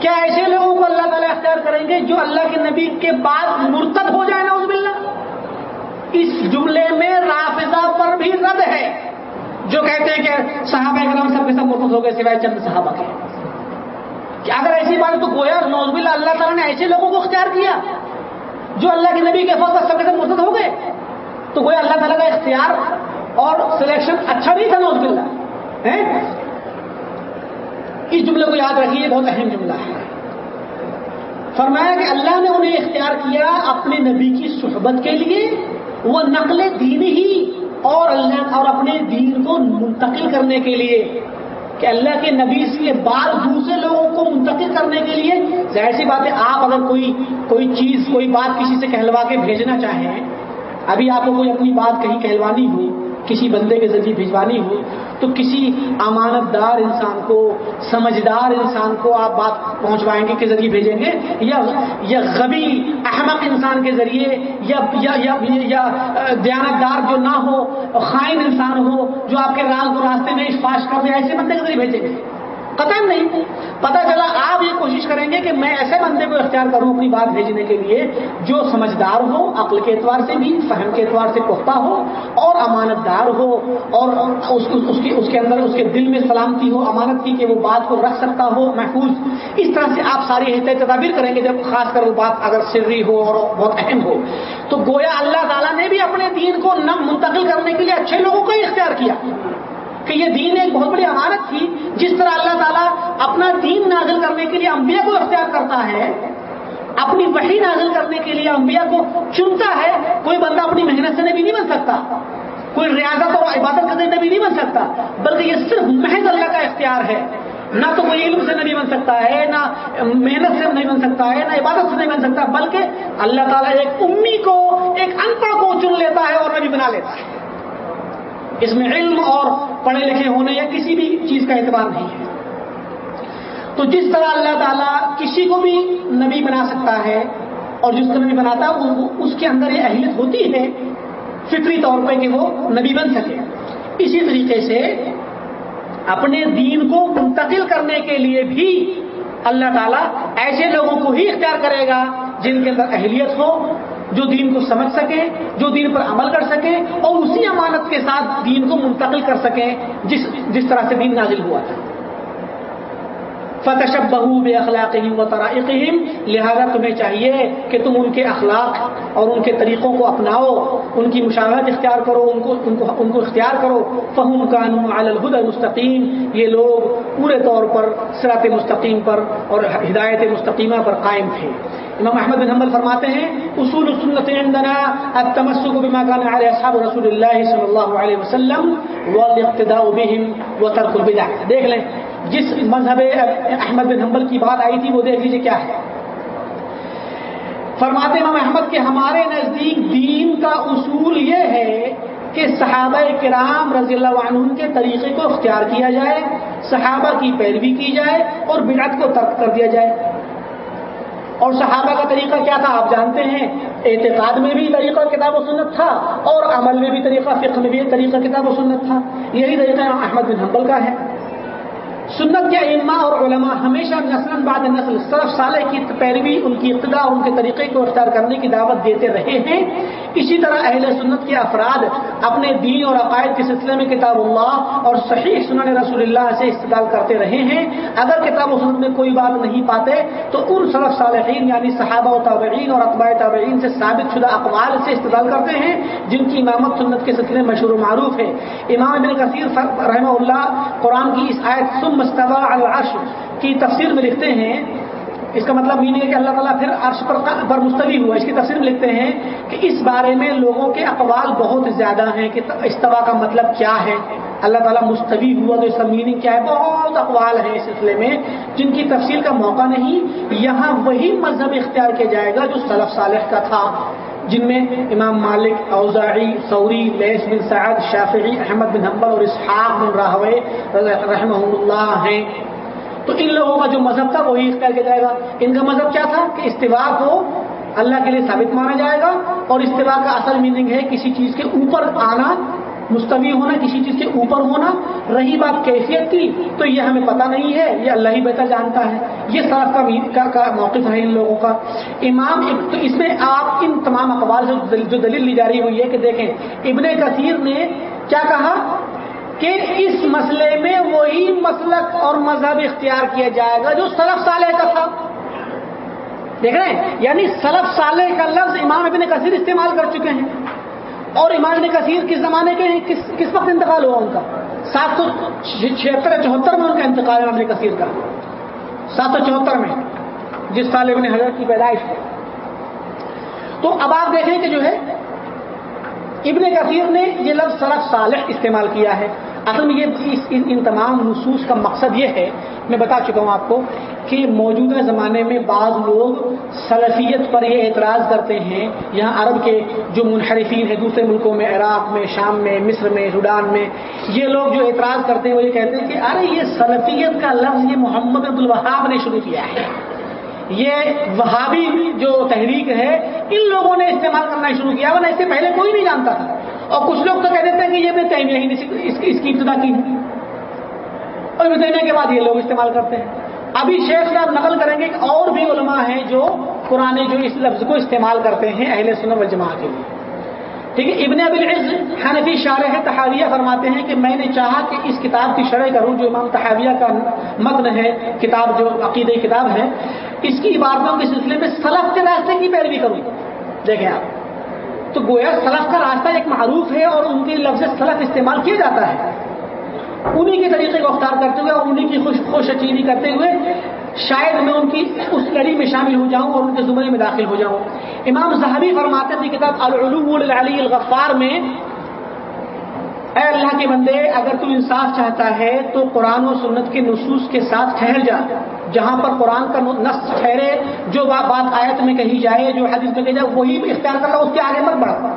کیا ایسے لوگوں کو اللہ تعالیٰ اختیار کریں گے جو اللہ کے نبی کے بعد مرتد ہو جائے نا اس بلّہ اس جملے میں رافضہ پر بھی رد ہے۔ جو کہتے ہیں کہ صحابہ کرام سب کے سب مرتد ہو گئے سوائے چند صحابہ کے۔ کہ اگر ایسی بات تو گویا نوز بلّہ اللہ تعالیٰ نے ایسے لوگوں کو اختیار کیا جو اللہ کے نبی کے فوج سب کے سب مرتد ہو گئے۔ تو گویا اللہ تعالیٰ کا اختیار اور سلیکشن اچھا نہیں تھا نوز بلّہ اس جملے کو یاد رکھیے بہت اہم جملہ ہے۔ فرمایا کہ اللہ نے انہیں اختیار کیا اپنے نبی کی صحبت کے لیے وہ نقل دین ہی اور اللہ اور اپنے دین کو منتقل کرنے کے لیے کہ اللہ کے نبی کے بعد دوسرے لوگوں کو منتقل کرنے کے لیے۔ ظاہر سی بات ہے، آپ اگر کوئی کوئی چیز، کوئی بات کسی سے کہلوا کے بھیجنا چاہیں، ابھی آپ کو کوئی اپنی بات کہیں کہلوانی ہو کسی بندے کے ذریعے بھجوانی ہو تو کسی امانت دار انسان کو سمجھدار انسان کو آپ بات پہنچوائیں گے کے ذریعے بھیجیں گے یا یا غبی احمق انسان کے ذریعے یا یا یا, یا دیانت دار جو نہ ہو خائن انسان ہو جو آپ کے راز کو راستے میں اشفاش کر دے ایسے بندے کے ذریعے بھیجیں گے۔ قطع نہیں پتہ چلا آپ یہ کوشش کریں گے کہ میں ایسے بندے کو اختیار کروں اپنی بات بھیجنے کے لیے جو سمجھدار ہو عقل کے اعتبار سے بھی فہم کے اعتبار سے پختہ ہو اور امانت دار ہو اور اس, اس, اس, اس کے اندر اس کے دل میں سلامتی ہو امانت کی کہ وہ بات کو رکھ سکتا ہو محفوظ۔ اس طرح سے آپ ساری احتیاط تدابیر کریں گے جب خاص کر وہ بات اگر سری ہو اور بہت اہم ہو۔ تو گویا اللہ تعالیٰ نے بھی اپنے دین کو نہ منتقل کرنے کے لیے اچھے لوگوں کو ہی اختیار کیا۔ کہ یہ دین ایک بہت بڑی امانت تھی، جس طرح اللہ تعالیٰ اپنا دین نازل کرنے کے لیے انبیاء کو اختیار کرتا ہے، اپنی وحی نازل کرنے کے لیے انبیاء کو چنتا ہے، کوئی بندہ اپنی محنت سے نبی نہیں بن سکتا، کوئی ریاضت اور عبادت کرنے نبی نہیں بن سکتا، بلکہ یہ صرف محض اللہ کا اختیار ہے۔ نہ تو کوئی علم سے نہیں بن سکتا ہے، نہ محنت سے نہیں بن سکتا ہے، نہ عبادت سے نہیں بن سکتا، بلکہ اللہ تعالیٰ ایک امی کو، ایک انپڑھ کو چن لیتا ہے اور نبی بنا لیتا ہے۔ اس میں علم اور پڑھے لکھے ہونے یا کسی بھی چیز کا اعتبار نہیں ہے۔ تو جس طرح اللہ تعالیٰ کسی کو بھی نبی بنا سکتا ہے اور جس کو نبی بناتا ہے اس کے اندر یہ اہلیت ہوتی ہے فطری طور پہ کہ وہ نبی بن سکے۔ اسی طریقے سے اپنے دین کو منتقل کرنے کے لیے بھی اللہ تعالیٰ ایسے لوگوں کو ہی اختیار کرے گا جن کے اندر اہلیت ہو جو دین کو سمجھ سکیں، جو دین پر عمل کر سکیں اور اسی امانت کے ساتھ دین کو منتقل کر سکیں، جس جس طرح سے دین نازل ہوا تھا۔ فتشب بہو بے اخلاق و ترائقہم لہذا تمہیں چاہیے کہ تم ان کے اخلاق اور ان کے طریقوں کو اپناؤ، ان کی مشاورت اختیار کرو، ان کو ان کو ان کو اختیار کرو۔ فہم قانون الہد مستقیم یہ لوگ پورے طور پر سرات مستقیم پر اور ہدایت مستقیمہ پر قائم تھے۔ امام احمد بن حنبل فرماتے ہیں، اصول السنت عندنا التمسك بما كان عليه اصحاب رسول الله صلی اللہ علیہ وسلم والاقتداء بهم وترك البدع۔ دیکھ لیں جس مذہب احمد بن حنبل کی بات آئی تھی، وہ دیکھ لیجیے کیا ہے۔ فرماتے امام احمد کے ہمارے نزدیک دین کا اصول یہ ہے کہ صحابہ کرام رضی اللہ عنہ کے طریقے کو اختیار کیا جائے، صحابہ کی پیروی کی جائے اور بدعت کو ترک کر دیا جائے۔ اور صحابہ کا طریقہ کیا تھا؟ آپ جانتے ہیں، اعتقاد میں بھی طریقہ کتاب و سنت تھا اور عمل میں بھی طریقہ، فقہ میں بھی طریقہ کتاب و سنت تھا۔ یہی طریقہ احمد بن حنبل کا ہے۔ سنت کے علماء اور علماء ہمیشہ نسل بعد نسل، صرف صالح کی پیروی، ان کی ابتدا اور ان کے طریقے کو اختیار کرنے کی دعوت دیتے رہے ہیں۔ اسی طرح اہل سنت کے افراد اپنے دین اور عقائد کے سلسلے میں کتاب اللہ اور صحیح سنن رسول اللہ سے استدال کرتے رہے ہیں۔ اگر کتاب و سنت میں کوئی بات نہیں پاتے، تو ان صرف صالحین یعنی صحابہ و تابعین اور اقباء تابعین سے ثابت شدہ اقوال سے استدال کرتے ہیں، جن کی امامت سنت کے سلسلے میں مشہور و معروف ہے۔ امام بن کثیر رحمہ اللہ قرآن کی اس آیت سم مستوا العرش کی تفسیر میں لکھتے ہیں، اس کا مطلب یہ نہیں ہے کہ اللہ تعالیٰ پھر عرش پر پر مستوی ہوا۔ اس کی تفسیر میں لکھتے ہیں کہ اس بارے میں لوگوں کے اقوال بہت زیادہ ہیں کہ استوا کا مطلب کیا ہے۔ اللہ تعالیٰ مستوی ہوا تو اس کا میننگ کیا ہے؟ بہت اقوال ہیں اس سلسلے میں، جن کی تفصیل کا موقع نہیں، یہاں وہی مذہب اختیار کیا جائے گا جو صلف صالح کا تھا۔ جن میں امام مالک، اوزاعی سوری لیس بن سعد، شافعی، احمد بن حنبل اور اسحاق بن راہوے رحمہ اللہ ہیں۔ تو ان لوگوں کا جو مذہب تھا وہی اختیار کیا جائے گا۔ ان کا مذہب کیا تھا کہ استوا کو اللہ کے لیے ثابت مانا جائے گا اور استوا کا اصل میننگ ہے کسی چیز کے اوپر آنا مستوی ہونا، کسی چیز کے اوپر ہونا، رہی بات کیفیت کی، تو یہ ہمیں پتہ نہیں ہے، یہ اللہ ہی بہتر جانتا ہے۔ یہ صاحب کا کا موقف ہے ان لوگوں کا۔ امام تو اس میں آپ ان تمام اخبار سے جو دلیل لی جا رہی ہے یہ کہ دیکھیں، ابن کثیر نے کیا کہا؟ کہ اس مسئلے میں وہی مسلک اور مذہب اختیار کیا جائے گا جو سلف صالح کا تھا۔ دیکھ رہے ہیں؟ یعنی سلف صالح کا لفظ امام ابن کثیر استعمال کر چکے ہیں۔ اور امام نے کثیر کس زمانے کے کس کس وقت انتقال ہوا ان کا؟ سات سو چھہتر چوہتر میں ان کا انتقال امام نے کثیر کا۔ سات سو چوہتر میں، جس سال ابن حضرت کی پیدائش ہے۔ تو اب آپ دیکھیں کہ جو ہے ابن کثیر نے یہ لفظ سلف صالح استعمال کیا ہے۔ اصل میں یہ ان تمام نصوص کا مقصد یہ ہے، میں بتا چکا ہوں آپ کو کہ موجودہ زمانے میں بعض لوگ سلفیت پر یہ اعتراض کرتے ہیں۔ یہاں عرب کے جو منحرفین ہیں، دوسرے ملکوں میں، عراق میں، شام میں، مصر میں، سوڈان میں، یہ لوگ جو اعتراض کرتے ہیں، وہ یہ کہتے ہیں کہ ارے یہ سلفیت کا لفظ یہ محمد عبد الوہاب نے شروع کیا ہے۔ یہ وہابی جو تحریک ہے، ان لوگوں نے استعمال کرنا شروع کیا، ورنہ اس سے پہلے کوئی نہیں جانتا تھا۔ اور کچھ لوگ تو کہہ دیتے ہیں کہ یہ ابن تیمیہ ہی اس کی ابتدا کی۔ اور ابن تیمیہ کے بعد یہ لوگ استعمال کرتے ہیں۔ ابھی شیخ صاحب نقل کریں گے کہ اور بھی علماء ہیں جو قرآن جو اس لفظ کو استعمال کرتے ہیں اہل سنت والجماع کے لیے۔ ٹھیک ہے؟ ابن ابی العز حنفی شارح تحاویہ فرماتے ہیں کہ میں نے چاہا کہ اس کتاب کی شرح کروں جو امام تحاویہ کا متن ہے، کتاب جو عقید کتاب ہے، اس کی عبارتوں کے سلسلے میں سلف کے راستے کی پیروی کروں دیکھیں آپ، تو گویا سلف کا راستہ ایک معروف ہے اور ان کے لفظ سلف استعمال کیا جاتا ہے۔ انہی کے طریقے کو اختیار کرتے ہوئے اور انہی کی خوش خوش اچیری کرتے ہوئے شاید میں ان کی اس لڑی میں شامل ہو جاؤں اور ان کے زمرے میں داخل ہو جاؤں۔ امام زہبی فرماتے تھے کتاب العلوم العلی الغفار میں، اے اللہ کے بندے، اگر تو انصاف چاہتا ہے تو قرآن و سنت کے نصوص کے ساتھ ٹھہر جا۔ جہاں پر قرآن کا نص ٹھہرے، جو بات آیت میں کہی جائے، جو حدیث میں کہی جائے، وہی اختیار کر رہا اس کے آگے مت بڑھا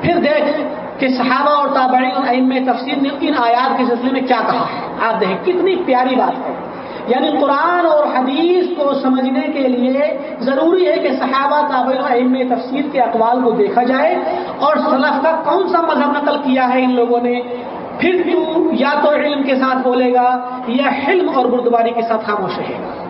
پھر دیکھ کہ صحابہ اور تابعین علم تفسیر نے ان آیات کے سلسلے میں کیا کہا۔ ہے آپ دیکھیں، کتنی پیاری بات ہے۔ یعنی قرآن اور حدیث کو سمجھنے کے لیے ضروری ہے کہ صحابہ تابل علم تفسیر کے اقوال کو دیکھا جائے اور سلف کا کون سا مذہب نقل کیا ہے ان لوگوں نے؟ پھر تو یا تو علم کے ساتھ بولے گا یا حلم اور بردباری کے ساتھ خاموش رہے گا۔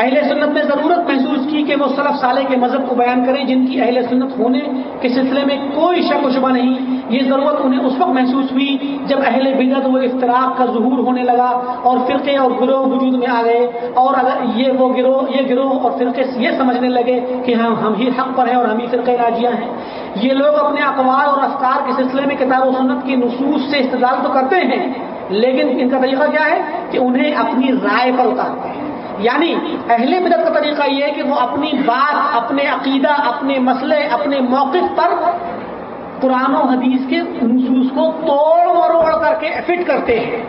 اہل سنت نے ضرورت محسوس کی کہ وہ سلف سالے کے مذہب کو بیان کریں، جن کی اہل سنت ہونے کے سلسلے میں کوئی شک و شبہ نہیں۔ یہ ضرورت انہیں اس وقت محسوس ہوئی جب اہل بدت و افطراک کا ظہور ہونے لگا اور فرقے اور گروہ وجود میں آ گئے۔ اور اگر یہ وہ گروہ، یہ گروہ اور فرقے یہ سمجھنے لگے کہ ہم ہم ہی حق پر ہیں اور ہم ہی فرقے راجیاں ہیں۔ یہ لوگ اپنے اقوال اور افطار کے سلسلے میں کتاب و سنت کی نصوص سے استدال تو کرتے ہیں، لیکن ان کا طریقہ کیا ہے؟ کہ انہیں اپنی رائے پر اتارتے ہیں۔ یعنی اہل بدت کا طریقہ یہ ہے کہ وہ اپنی بات، اپنے عقیدہ، اپنے مسئلے، اپنے موقف پر قرآن و حدیث کے نصوص کو توڑ مروڑ کر کے فٹ کرتے ہیں۔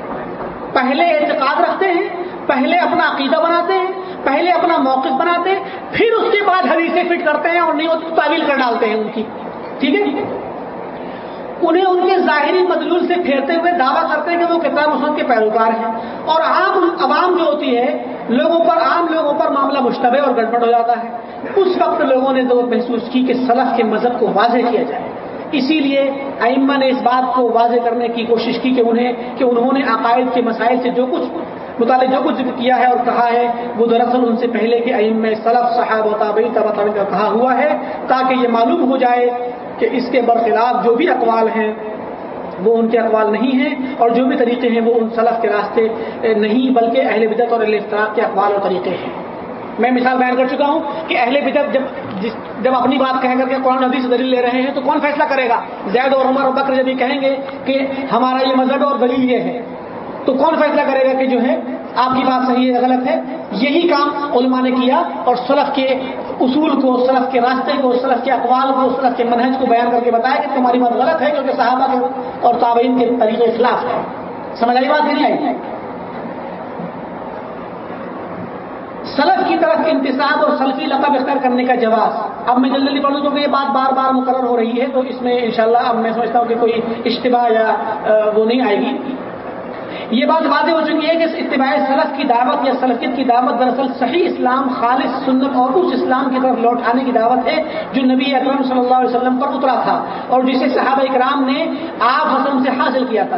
پہلے اعتقاد رکھتے ہیں، پہلے اپنا عقیدہ بناتے ہیں، پہلے اپنا موقف بناتے ہیں، پھر اس کے بعد حدیثیں فٹ کرتے ہیں اور نہیں وہ تعویل کر ڈالتے ہیں ان کی۔ ٹھیک ہے؟ انہیں ان کے ظاہری مدلول سے پھیرتے ہوئے دعویٰ کرتے ہیں کہ وہ کتاب مسلم کے پیروکار ہیں۔ اور عام عوام جو ہوتی ہے، لوگوں پر، عام لوگوں پر معاملہ مشتبہ اور گڑبڑ ہو جاتا ہے۔ اس وقت لوگوں نے ضرورت محسوس کی کہ سلف کے مذہب کو واضح کیا جائے۔ اسی لیے ائمہ نے اس بات کو واضح کرنے کی کوشش کی کہ انہیں، کہ انہوں نے عقائد کے مسائل سے جو کچھ متعلق جو کچھ ذکر کیا ہے اور کہا ہے، وہ دراصل ان سے پہلے کے ائم سلف صحاب و تابعی تبا مطلب کا کہا ہوا ہے، تاکہ یہ معلوم ہو جائے کہ اس کے برخلاف جو بھی اقوال ہیں، وہ ان کے اقوال نہیں ہیں اور جو بھی طریقے ہیں، وہ ان سلف کے راستے نہیں، بلکہ اہل بدت اور اہل افتراق کے اقوال اور طریقے ہیں۔ میں مثال بیان کر چکا ہوں کہ اہل بدت جب جب اپنی بات کہہ کر کے قرآن حدیث سے دلیل لے رہے ہیں، تو کون فیصلہ کرے گا؟ زید اور عمر بکر جب یہ کہیں گے کہ ہمارا یہ مذہب اور دلیل یہ ہے۔ تو کون فیصلہ کرے گا کہ جو ہے، آپ کی بات صحیح ہے، غلط ہے؟ یہی کام علماء نے کیا اور سلف کے اصول کو، سلف کے راستے کو، سلف کے اقوال کو، سلف کے منہج کو بیان کر کے بتایا کہ تمہاری بات غلط ہے کیونکہ صحابہ کے اور تابعین کے طریقے خلاف ہے۔ سمجھ آئی بات نہیں آئی؟ سلف کی طرف انتصاب اور سلفی لقب اختیار کرنے کا جواز۔ اب میں جلدی جلدی پڑھوں کیونکہ یہ بات بار بار مقرر ہو رہی ہے، تو اس میں انشاءاللہ اب میں سمجھتا ہوں کہ کوئی اشتباہ یا وہ نہیں آئے گی۔ یہ بات واضح ہو چکی ہے کہ اتباع سلف کی دعوت یا سلفیت کی دعوت دراصل صحیح اسلام، خالص سنت اور اس اسلام کی طرف لوٹ آنے کی دعوت ہے جو نبی اکرم صلی اللہ علیہ وسلم پر اترا تھا اور جسے صحابہ اکرام نے آپ حسن سے حاصل کیا تھا۔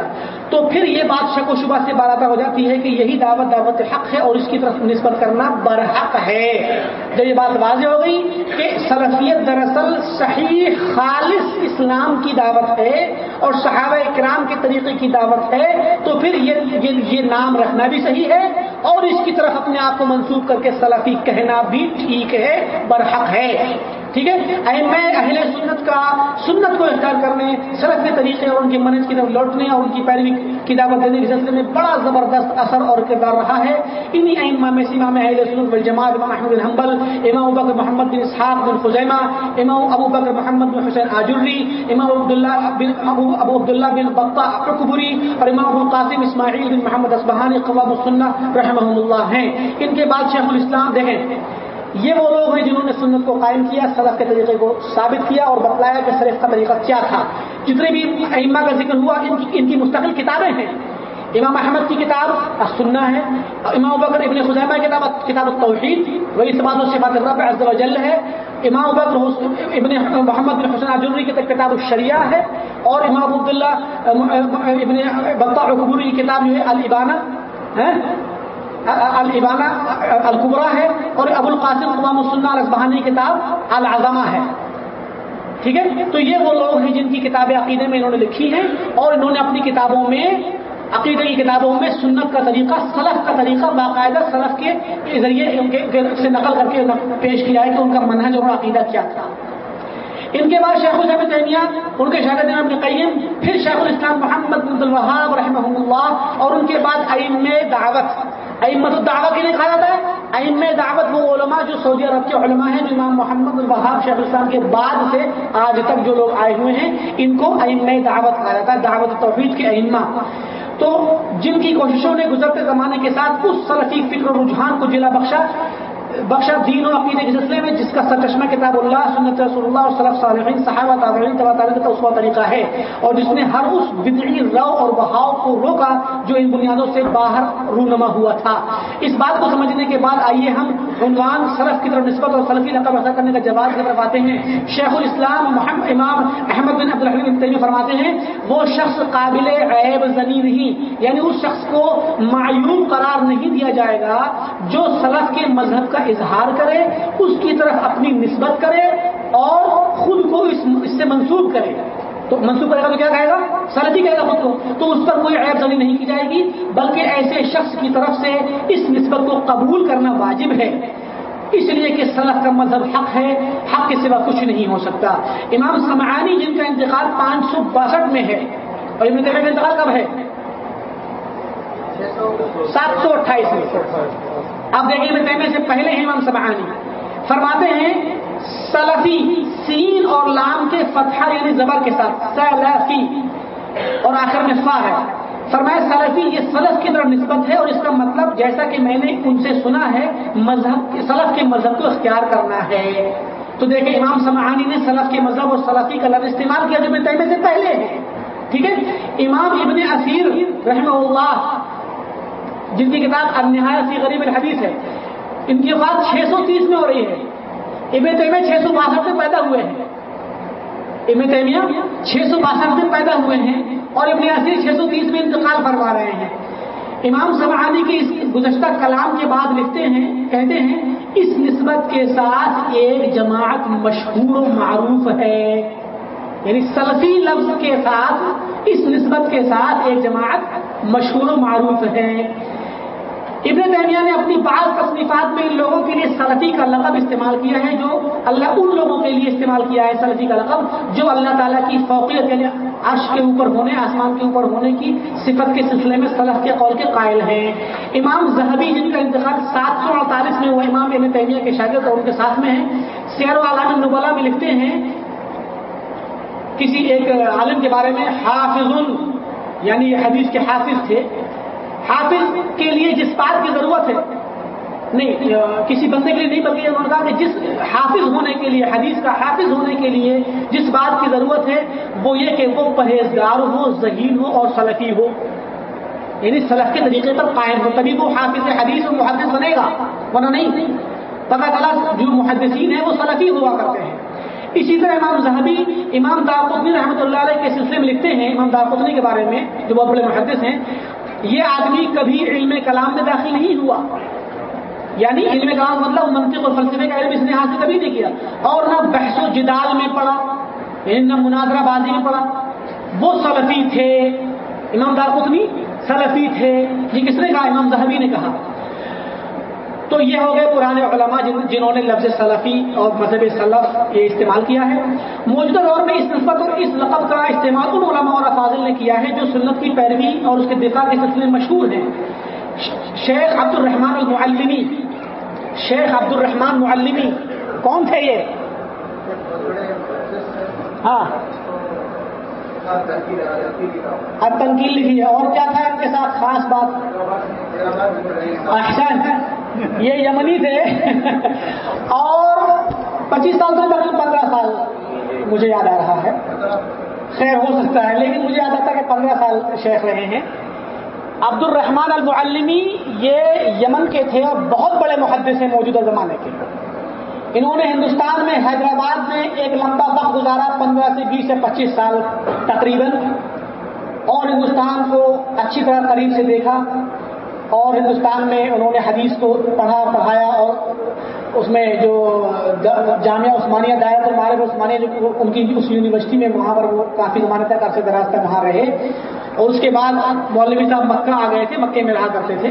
تو پھر یہ بات شک و شبہ سے باراتہ ہو جاتی ہے کہ یہی دعوت دعوت حق ہے اور اس کی طرف نسبت کرنا برحق ہے۔ جب یہ بات واضح ہو گئی کہ سلفیت دراصل صحیح، خالص اسلام کی دعوت ہے اور صحابہ اکرام کے طریقے کی دعوت ہے، تو پھر یہ یہ, یہ نام رکھنا بھی صحیح ہے اور اس کی طرف اپنے آپ کو منسوخ کر کے سلفی کہنا بھی ٹھیک ہے برحق ہے۔ ٹھیک ہے؟ میں اہل سنت کا، سنت کو اختیار کرنے، سلف کے طریقے اور ان کے منج کی طرف لوٹنے اور ان کی پیروی کی دعوت دینے کے سلسلے میں بڑا زبردست اثر اور کردار رہا ہے۔ انہی ائمہ میں سے امام اہل سنت والجماعت، امام احمد بن امام بکر محمد بن اسحاق بن خزیمہ، امام ابو بکر محمد بن حسین آجری امام عبداللہ بن، ابو ابو عبداللہ بن بطا اکبری اور امام ابو القاسم اسماعیل بن محمد اسبہانی قوام السنہ رحمہ اللہ ہیں۔ ان کے بعد شیخ الاسلام، دیکھیں۔ یہ وہ لوگ ہیں جنہوں نے سنت کو قائم کیا، سلف کے طریقے کو ثابت کیا اور بتلایا کہ سلف کا طریقہ کیا تھا۔ جتنے بھی ائمہ کا ذکر ہوا، ان کی ان کی مستقل کتابیں ہیں۔ امام احمد کی کتاب سننا ہے، امام بکر ابن خزیمہ کی کتاب کتاب التوحید، وہی سباد و صفات الرب عز و جل ہے۔ امام بکر ابن محمد بن حسین عجوری کی کتاب الشریعہ ہے اور امام عبداللہ ابن بطا عقبوری کی کتاب جو ہے البانہ ہاں؟ البانہ القبرا ہے اور ابو القاسم قبام السنہ الاسبہانی کتاب العظمہ ہے۔ ٹھیک ہے؟ تو یہ وہ لوگ ہیں جن کی کتابیں عقیدے میں انہوں نے لکھی ہیں اور انہوں نے اپنی کتابوں میں عقیدے کی کتابوں میں سنت کا طریقہ، سلف کا طریقہ، باقاعدہ سلف کے ذریعے سے نقل کر کے پیش کیا ہے کہ ان کا منہج اور عقیدہ کیا تھا۔ ان کے بعد شیخ الحمد تیمیہ، ان کے شاگرد ابن قیم، پھر شیخ الاسلام محمد بن الوہاب رحمہ اللہ اور ان کے بعد ائم دعوت۔ امت الدعوہ کے لیے کہا جاتا ہے؟ ائم دعوت وہ علماء جو سعودی عرب کے علماء ہیں، جو امام محمد الوہاب شیخ الاسلام کے بعد سے آج تک جو لوگ آئے ہوئے ہیں، ان کو ائم دعوت کہا جاتا ہے، دعوت توحید کے ائمہ۔ تو جن کی کوششوں نے گزرتے زمانے کے ساتھ اس سلفی فکر و رجحان کو جلا بخشا بخشا دین و عقیدے کے سلسلے میں، جس کا سرچشمہ کتاب اللہ، سنت رسول اللہ اور صلف صالحین، صحابہ تابعین تبا تعلیم کا اسوا طریقہ ہے۔ اور جس نے ہر اس بدعی، رو اور بہاؤ کو روکا، جو ان بنیادوں سے باہر رونما ہوا تھا۔ اس بات کو سمجھنے کے بعد آئیے ہم عنوان سلف کی طرف نسبت اور سلفی لقب ادا کرنے کا جواب کی طرف آتے ہیں۔ شیخ الاسلام محمد امام احمد بن عبدالحمید تیمی فرماتے ہیں، وہ شخص قابل عیب زنی نہیں۔ یعنی اس شخص کو معیوب قرار نہیں دیا جائے گا جو سلف کے مذہب کا اظہار کرے، اس کی طرف اپنی نسبت کرے اور خود کو اس سے منسوب کرے۔ تو منسوب کرے گا تو کیا کہے گا؟ سلفی کہے گا خود کو۔ تو اس پر کوئی عیب زنی نہیں کی جائے گی، بلکہ ایسے شخص کی طرف سے اس نسبت کو قبول کرنا واجب ہے۔ اس لیے کہ سلف کا مذہب حق ہے، حق کے سوا کچھ نہیں ہو سکتا۔ امام سمعانی، جن کا انتقال پانچ سو باسٹھ میں ہے، اور ابن کا انتقال کب ہے؟ سات سو اٹھائیس میں۔ اب دیکھیے ابن تیمیہ سے پہلے ہیں امام سمعانی فرماتے ہیں، سلفی، سین اور لام کے فتح یعنی زبر کے ساتھ، سلفی۔ اور آخر میں فا ہے۔ فرمایا، سلفی یہ سلف کی طرف نسبت ہے اور اس کا مطلب جیسا کہ میں نے ان سے سنا ہے، مذہب سلف کے مذہب کو اختیار کرنا ہے۔ تو دیکھیں، امام سمعانی نے سلف کے مذہب اور سلفی کا لفظ استعمال کیا جو میں تیمے سے پہلے ہے ٹھیک ہے؟ امام ابن اسیر رحمہ اللہ جن کی کتاب النہایت سی غریب الحدیث ہے، ان کی بات چھ سو تیس میں ہو رہی ہے۔ ابن تیمیہ چھ سو باسٹھ میں پیدا ہوئے ہیں۔ ابن تیمیہ چھ سو باسٹھ میں پیدا ہوئے ہیں اور ابن عصیر چھ سو تیس میں انتقال فرما رہے ہیں۔ امام سمعانی کے اس گزشتہ کلام کے بعد لکھتے ہیں، کہتے ہیں، اس نسبت کے ساتھ ایک جماعت مشہور و معروف ہے۔ یعنی سلفی لفظ کے ساتھ، اس نسبت کے ساتھ ایک جماعت مشہور و معروف ہے۔ ابن تیمیہ نے اپنی بعض تصنیفات میں ان لوگوں کے لیے سلفی کا لقب استعمال کیا ہے، جو اللہ ان لوگوں کے لیے استعمال کیا ہے، سلفی کا لقب، جو اللہ تعالیٰ کی فوقیت یعنی عرش کے اوپر ہونے، آسمان کے اوپر ہونے کی صفت کے سلسلے میں سلف کے قول کے قائل ہیں۔ امام زہبی جن کا انتخاب سات سو اڑتالیس میں وہ امام ابن تیمیہ کے شاگرد اور ان کے ساتھ میں ہیں، سیر و علام نبلا میں لکھتے ہیں، کسی ایک عالم کے بارے میں حافظ یعنی یہ حدیث کے حافظ تھے۔ حافظ کے لیے جس بات کی ضرورت ہے۔ نہیں کسی بندے کے لیے نہیں، بلکہ انہوں نے کہا کہ جس حافظ ہونے کے لیے، حدیث کا حافظ ہونے کے لیے جس بات کی ضرورت ہے، وہ یہ کہ وہ پرہیزگار ہو ذہین ہو اور سلفی ہو۔ یعنی سلف کے طریقے پر قائم ہو، تبھی وہ حافظ حدیث اور محدث بنے گا۔ ورنہ نہیں پتا چلا، جو محدثین ہیں وہ سلفی ہوا کرتے ہیں۔ اسی طرح امام زہبی امام داقتنی رحمۃ اللہ علیہ کے سلسلے میں لکھتے ہیں، امام داقتنی کے بارے میں، جو بہت بڑے محدث ہیں یہ آدمی کبھی علم کلام میں داخل نہیں ہوا۔ یعنی علم کلام مطلب منطق اور فلسفے کا علم اس نے حاصل کبھی نہیں کیا۔ اور نہ بحث و جدال میں پڑا یعنی نہ مناظرہ بازی میں پڑھا۔ وہ سلفی تھے، امام دار قطنی سلفی تھے، یہ کس نے کہا؟ امام زہبی نے کہا۔ تو یہ ہو گئے پرانے علماء جن جنہوں نے لفظ سلفی اور مذہب سلف یہ استعمال کیا ہے۔ موجودہ دور میں اس نسبت اور اس لقب کا استعمال ان علماء اور افاضل نے کیا ہے جو سنت کی پیروی اور اس کے دفاع کے سلسلے مشہور ہیں۔ شیخ عبد الرحمان المعلمی، شیخ عبد الرحمان معلمی، کون تھے یہ؟ ہاں۔ اب تنقید لکھی ہے۔ اور کیا تھا ان کے ساتھ؟ خاص بات۔ احسن۔ یہ یمنی تھے۔ اور پچیس سال سے تقریباً پندرہ سال۔ مجھے یاد آ رہا ہے۔ خیر ہو سکتا ہے، لیکن مجھے یاد آتا ہے کہ پندرہ سال شیخ رہے ہیں۔ عبد الرحمان المعلمی یہ یمن کے تھے اور بہت بڑے محدث ہیں موجودہ زمانے کے۔ انہوں نے ہندوستان میں حیدرآباد میں ایک لمبا وقت گزارا، پندرہ سے بیس سے پچیس سال تقریباً، اور ہندوستان کو اچھی طرح قریب سے دیکھا، اور ہندوستان میں انہوں نے حدیث کو پڑھا، پڑھایا، اور اس میں جو جامعہ عثمانیہ، دائرۃ المعارف عثمانیہ، جو ان کی اس یونیورسٹی میں وہاں پر وہ کافی زمانے تک عرصے دراز تک وہاں رہے، اور اس کے بعد مولوی صاحب مکہ آ گئے تھے مکے میں رہا کرتے تھے۔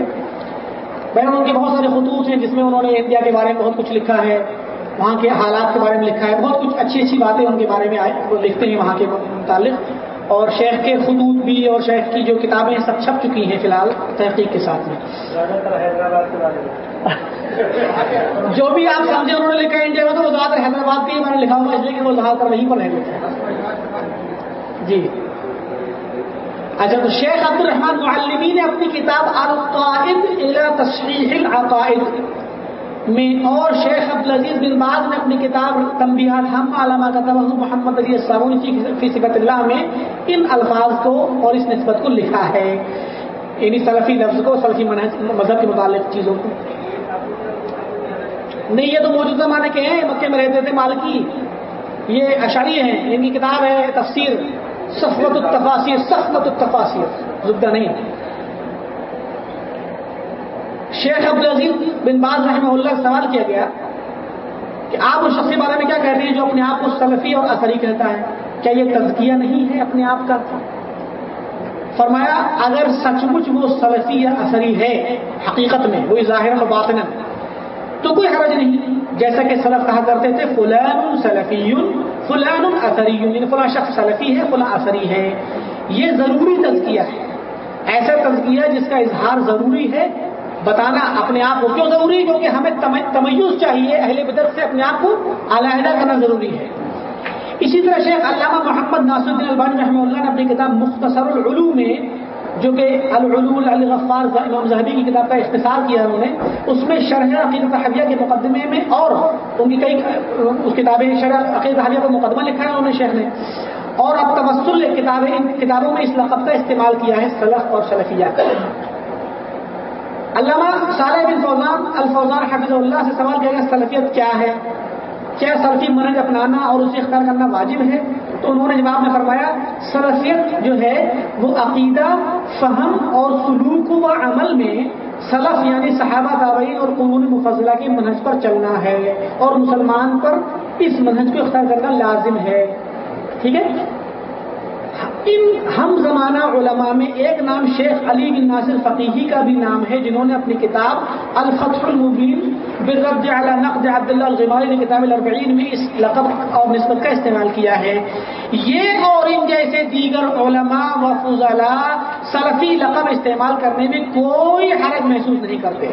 بہن ان کے بہت سارے خطوط ہیں، جس میں انہوں نے انڈیا کے بارے میں بہت کچھ لکھا ہے۔ وہاں کے حالات کے بارے میں لکھا ہے۔ بہت کچھ اچھی اچھی باتیں ان کے بارے میں آئے وہ لکھتے ہیں وہاں کے متعلق۔ اور شیخ کے خطوط بھی اور شیخ کی جو کتابیں سب چھپ چکی ہیں فی الحال تحقیق کے ساتھ میں۔ جو بھی آپ سمجھے انہوں نے لکھا ہے انڈیا میں تو وہ زیادہ تر حیدرآباد کے میں نے لکھا ہوا اس لیے کہ وہ زیادہ تر وہیں پر لیتے جی۔ اچھا تو شیخ عبد الرحمان معلمی نے اپنی کتاب القائد الى تصحیح العقائد۔ میں اور شیخ عبد العزیز بن باز نے اپنی کتاب تنبیہات ہم علامہ کا محمد علی الصابونی فی صفت اللہ میں ان الفاظ کو اور اس نسبت کو لکھا ہے۔ یعنی سلفی لفظ کو، سلفی مذہب کے متعلق چیزوں کو۔ نہیں، یہ تو موجودہ زمانے کے ہیں، مکے میں رہتے تھے مالکی۔ یہ اشاری ہیں، ان کی کتاب ہے تفسیر سفمت التفاصیر سفمت التفاصیر زبدہ نہیں۔ شیخ عبد العزیز بن باز رحمہ اللہ سوال کیا گیا کہ آپ اس شخص کے بارے میں کیا کہتے ہیں جو اپنے آپ کو سلفی اور اثری کہتا ہے؟ کیا یہ تزکیہ نہیں ہے اپنے آپ کا؟ فرمایا، اگر سچ مچ وہ سلفی یا اثری ہے حقیقت میں وہی ظاہر و باطن تو کوئی حرج نہیں۔ جیسا کہ سلف کہا کرتے تھے، فلان سلفی، فلان اثری یعنی فلاں شخص سلفی ہے، فلاں اثری ہے۔ یہ ضروری تزکیہ ہے۔ ایسا تزکیہ جس کا اظہار ضروری ہے بتانا اپنے آپ کو کیوں ضروری؟ ہے کیونکہ ہمیں تمیز چاہیے، اہل بدر سے اپنے آپ کو علیحدہ کرنا ضروری ہے۔ اسی طرح شیخ علامہ محمد ناصر الدین البانی رحمہ اللہ نے اپنی کتاب مختصر العلوم میں، جو کہ العلول الغفار امام زہبی کی کتاب کا اختصار کیا انہوں نے، اس میں شرح عقید حبیہ کے مقدمے میں اور ان کی کئی، اس کتابیں شرح عقید حبیہ کا مقدمہ لکھا ہے انہوں نے شیخ نے۔ اور اب تبسل کتابیں ان کتابوں میں اس لقب کا استعمال کیا ہے سلف اور سلفیہ۔ علامہ صالح بن فوزان الفوزان حفظ اللہ سے سوال کیا گیا سلفیت کیا ہے؟ کیا سلفی منج اپنانا اور اسے اختیار کرنا واجب ہے؟ تو انہوں نے جواب میں فرمایا، سلفیت جو ہے، وہ عقیدہ، فہم اور سلوک و عمل میں سلف یعنی صحابہ تعبین اور قرون مفضلہ کے منہج پر چلنا ہے اور مسلمان پر اس منہج کو اختیار کرنا لازم ہے۔ ٹھیک ہے؟ ان ہم زمانہ علماء میں ایک نام شیخ علی بن ناصر فقیحی کا بھی نام ہے، جنہوں نے اپنی کتاب الفتح المبین بالرد علی نقد عبداللہ الغماری نے کتاب الاربعین میں اس لقب اور نسبت کا استعمال کیا ہے۔ یہ اور ان جیسے دیگر علماء و فضلاء سلفی لقب استعمال کرنے میں کوئی حرج محسوس نہیں کرتے۔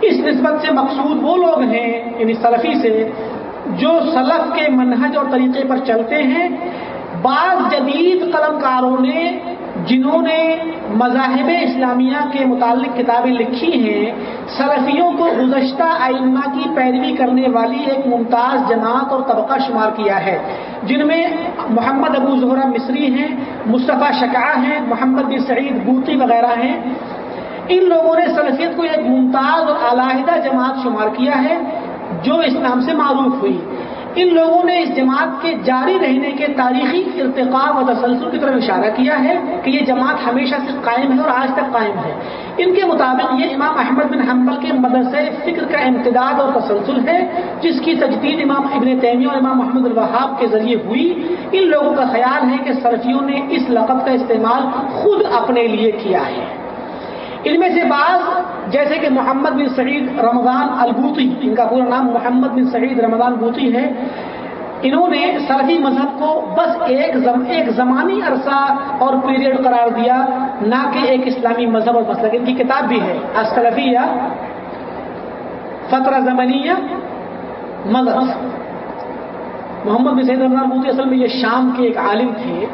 اس نسبت سے مقصود وہ لوگ ہیں یعنی سلفی سے، جو سلف کے منہج اور طریقے پر چلتے ہیں۔ بعض جدید قلم کاروں نے، جنہوں نے مذاہب اسلامیہ کے متعلق کتابیں لکھی ہیں، سلفیوں کو گزشتہ ائمہ کی پیروی کرنے والی ایک ممتاز جماعت اور طبقہ شمار کیا ہے، جن میں محمد ابو زہرہ مصری ہیں، مصطفیٰ شکا ہیں، محمد بن سعید بوتی وغیرہ ہیں۔ ان لوگوں نے سلفیت کو ایک ممتاز اور علیحدہ جماعت شمار کیا ہے، جو اس نام سے معروف ہوئی۔ ان لوگوں نے اس جماعت کے جاری رہنے کے تاریخی ارتقاء و تسلسل کی طرف اشارہ کیا ہے کہ یہ جماعت ہمیشہ سے قائم ہے اور آج تک قائم ہے۔ ان کے مطابق یہ امام احمد بن حنبل کے مدرسے فکر کا امتداد اور تسلسل ہے، جس کی تجدید امام ابن تیمیہ اور امام محمد الوہاب کے ذریعے ہوئی۔ ان لوگوں کا خیال ہے کہ سرفیوں نے اس لقب کا استعمال خود اپنے لیے کیا ہے۔ ان میں سے بعض جیسے کہ محمد بن سعید رمضان البوتی ان کا پورا نام محمد بن سعید رمضان بوتی ہے، انہوں نے سلفی مذہب کو بس ایک زم، ایک زمانی عرصہ اور پیریڈ قرار دیا، نہ کہ ایک اسلامی مذہب اور مسئلہ ان کی کتاب بھی ہے اسلفیہ فترہ زمنیہ، مذہب۔ محمد بن سعید رمضان بوتی اصل میں یہ شام کے ایک عالم تھے،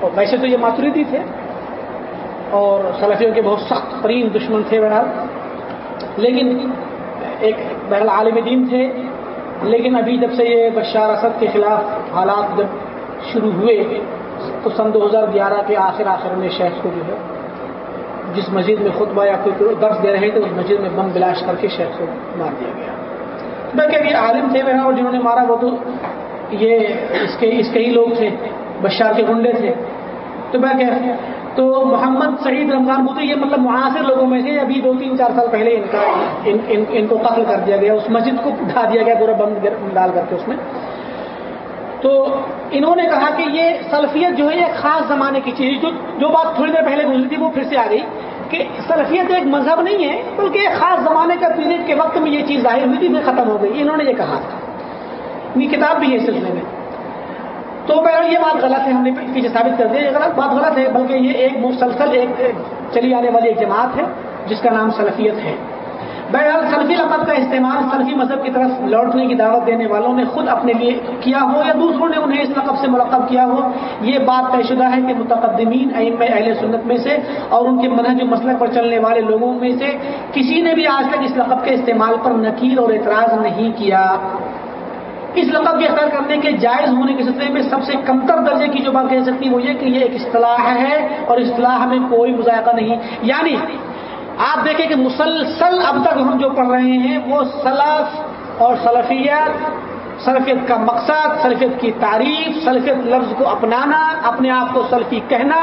اور ویسے تو یہ ماتریدی تھے۔ اور سلفیوں کے بہت سخت ترین دشمن تھے بہرحال۔ لیکن ایک بہرحال عالم دین تھے۔ لیکن ابھی جب سے یہ بشار اسد کے خلاف حالات جب شروع ہوئے، تو سن دو ہزار گیارہ کے آخر آخر میں شیخ کو جو ہے، جس مسجد میں خطبہ یا کوئی درس دے رہے تھے، اس مسجد میں بم بلاش کر کے شیخ کو مار دیا گیا۔ بلکہ یہ عالم تھے وہ اور جنہوں نے مارا وہ تو یہ اس کے اس کے ہی لوگ تھے، بشار کے گنڈے تھے۔ تو میں کہ تو محمد سعید رمضان بوتے یہ مطلب معاصر لوگوں میں سے ابھی دو تین چار سال پہلے ان کا ان, ان, ان کو قتل کر دیا گیا اس مسجد کو اٹھا دیا گیا پورا بم ڈال کر کے اس میں۔ تو انہوں نے کہا کہ یہ سلفیت جو ہے یہ خاص زمانے کی چیز جو جو بات تھوڑی دیر پہلے گزری تھی وہ پھر سے آ گئی کہ سلفیت ایک مذہب نہیں ہے بلکہ ایک خاص زمانے کا پیریڈ کے وقت میں یہ چیز ظاہر ہوئی تھی پھر ختم ہو گئی۔ انہوں نے یہ کہا تھا۔ یہ کتاب بھی ہے سلسلے میں۔ تو بہرحال یہ بات غلط ہے، ہم نے پیچھے ثابت کر دیا یہ غلط بات غلط ہے، بلکہ یہ ایک مسلسل ایک چلی آنے والی ایک جماعت ہے، جس کا نام سلفیت ہے۔ بہرحال سلفی لقب کا استعمال سلفی مذہب کی طرف لوٹنے کی دعوت دینے والوں نے خود اپنے لیے کیا ہو یا دوسروں نے انہیں اس لقب سے مرکب کیا ہو، یہ بات طے شدہ ہے کہ متقدمین ام اہل سنت میں سے اور ان کے منہج مسلک پر چلنے والے لوگوں میں سے کسی نے بھی آج تک اس لقب کے استعمال پر نکیل اور اعتراض نہیں کیا۔ اس لقب کے اختیار کرنے کے جائز ہونے کے سلسلے میں سب سے کمتر درجے کی جو بات کہہ سکتی وہ یہ کہ یہ ایک اصطلاح ہے اور اصطلاح میں کوئی مذائقہ نہیں۔ یعنی آپ دیکھیں کہ مسلسل اب تک ہم جو پڑھ رہے ہیں وہ سلف اور سلفیت سلفیت کا مقصد، سلفیت کی تعریف، سلفیت لفظ کو اپنانا، اپنے آپ کو سلفی کہنا،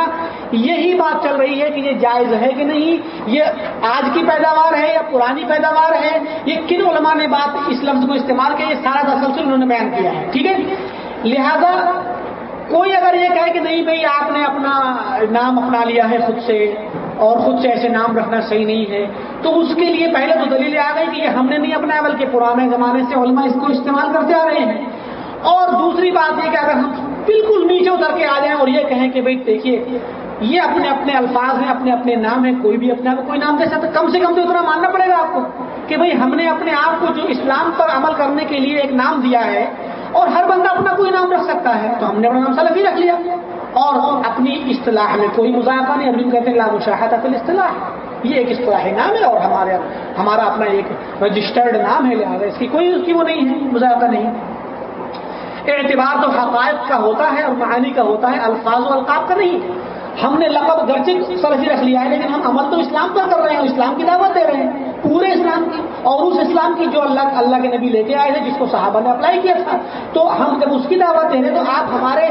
یہی بات چل رہی ہے کہ یہ جائز ہے کہ نہیں؟ یہ آج کی پیداوار ہے یا پرانی پیداوار ہے؟ یہ کن علماء نے بات اس لفظ کو استعمال کیا؟ یہ سارا تسلسل انہوں نے بیان کیا ہے، ٹھیک ہے؟ لہذا کوئی اگر یہ کہے کہ نہیں بھائی آپ نے اپنا نام اپنا لیا ہے خود سے اور خود سے ایسے نام رکھنا صحیح نہیں ہے۔ تو اس کے لیے پہلے تو دلیلیں آ گئی کہ یہ ہم نے نہیں اپنایا، بلکہ پرانے زمانے سے علماء اس کو استعمال کرتے آ رہے ہیں۔ اور دوسری بات یہ کہ اگر ہم بالکل نیچے اتر کے آ جائیں اور یہ کہیں کہ بھائی دیکھیے، یہ اپنے اپنے الفاظ ہیں، اپنے اپنے نام ہیں، کوئی بھی اپنے آپ کو کوئی نام دے سکتا کم سے کم تو اتنا ماننا پڑے گا آپ کو کہ بھائی ہم نے اپنے آپ کو جو اسلام پر عمل کرنے کے لیے ایک نام دیا ہے اور ہر بندہ اپنا کوئی نام رکھ سکتا ہے، تو ہم نے اپنا نام سلفی رکھ لیا۔ اور اپنی اصطلاح میں کوئی مذاکرہ نہیں، ہم کہتے ہیں لا مشاہد فی اصطلاح یہ ایک اصطلاحی نام ہے اور ہمارے ہمارا اپنا ایک رجسٹرڈ نام ہے لہٰذا اس کی کوئی اس کی وہ نہیں ہے مذاکرہ نہیں۔ اعتبار تو حقائق کا ہوتا ہے اور معانی کا ہوتا ہے، الفاظ و القاب کا نہیں۔ ہم نے لقب گرچہ سلفی رکھ لیا ہے، لیکن ہم عمل تو اسلام پر کر رہے ہیں، اسلام کی دعوت دے رہے ہیں۔ پورے اسلام کی، اور اس اسلام کی جو اللہ اللہ کے نبی لے کے آئے تھے، جس کو صحابہ نے اپلائی کیا تھا۔ تو ہم جب اس کی دعوت دے رہے ہیں، تو آپ ہمارے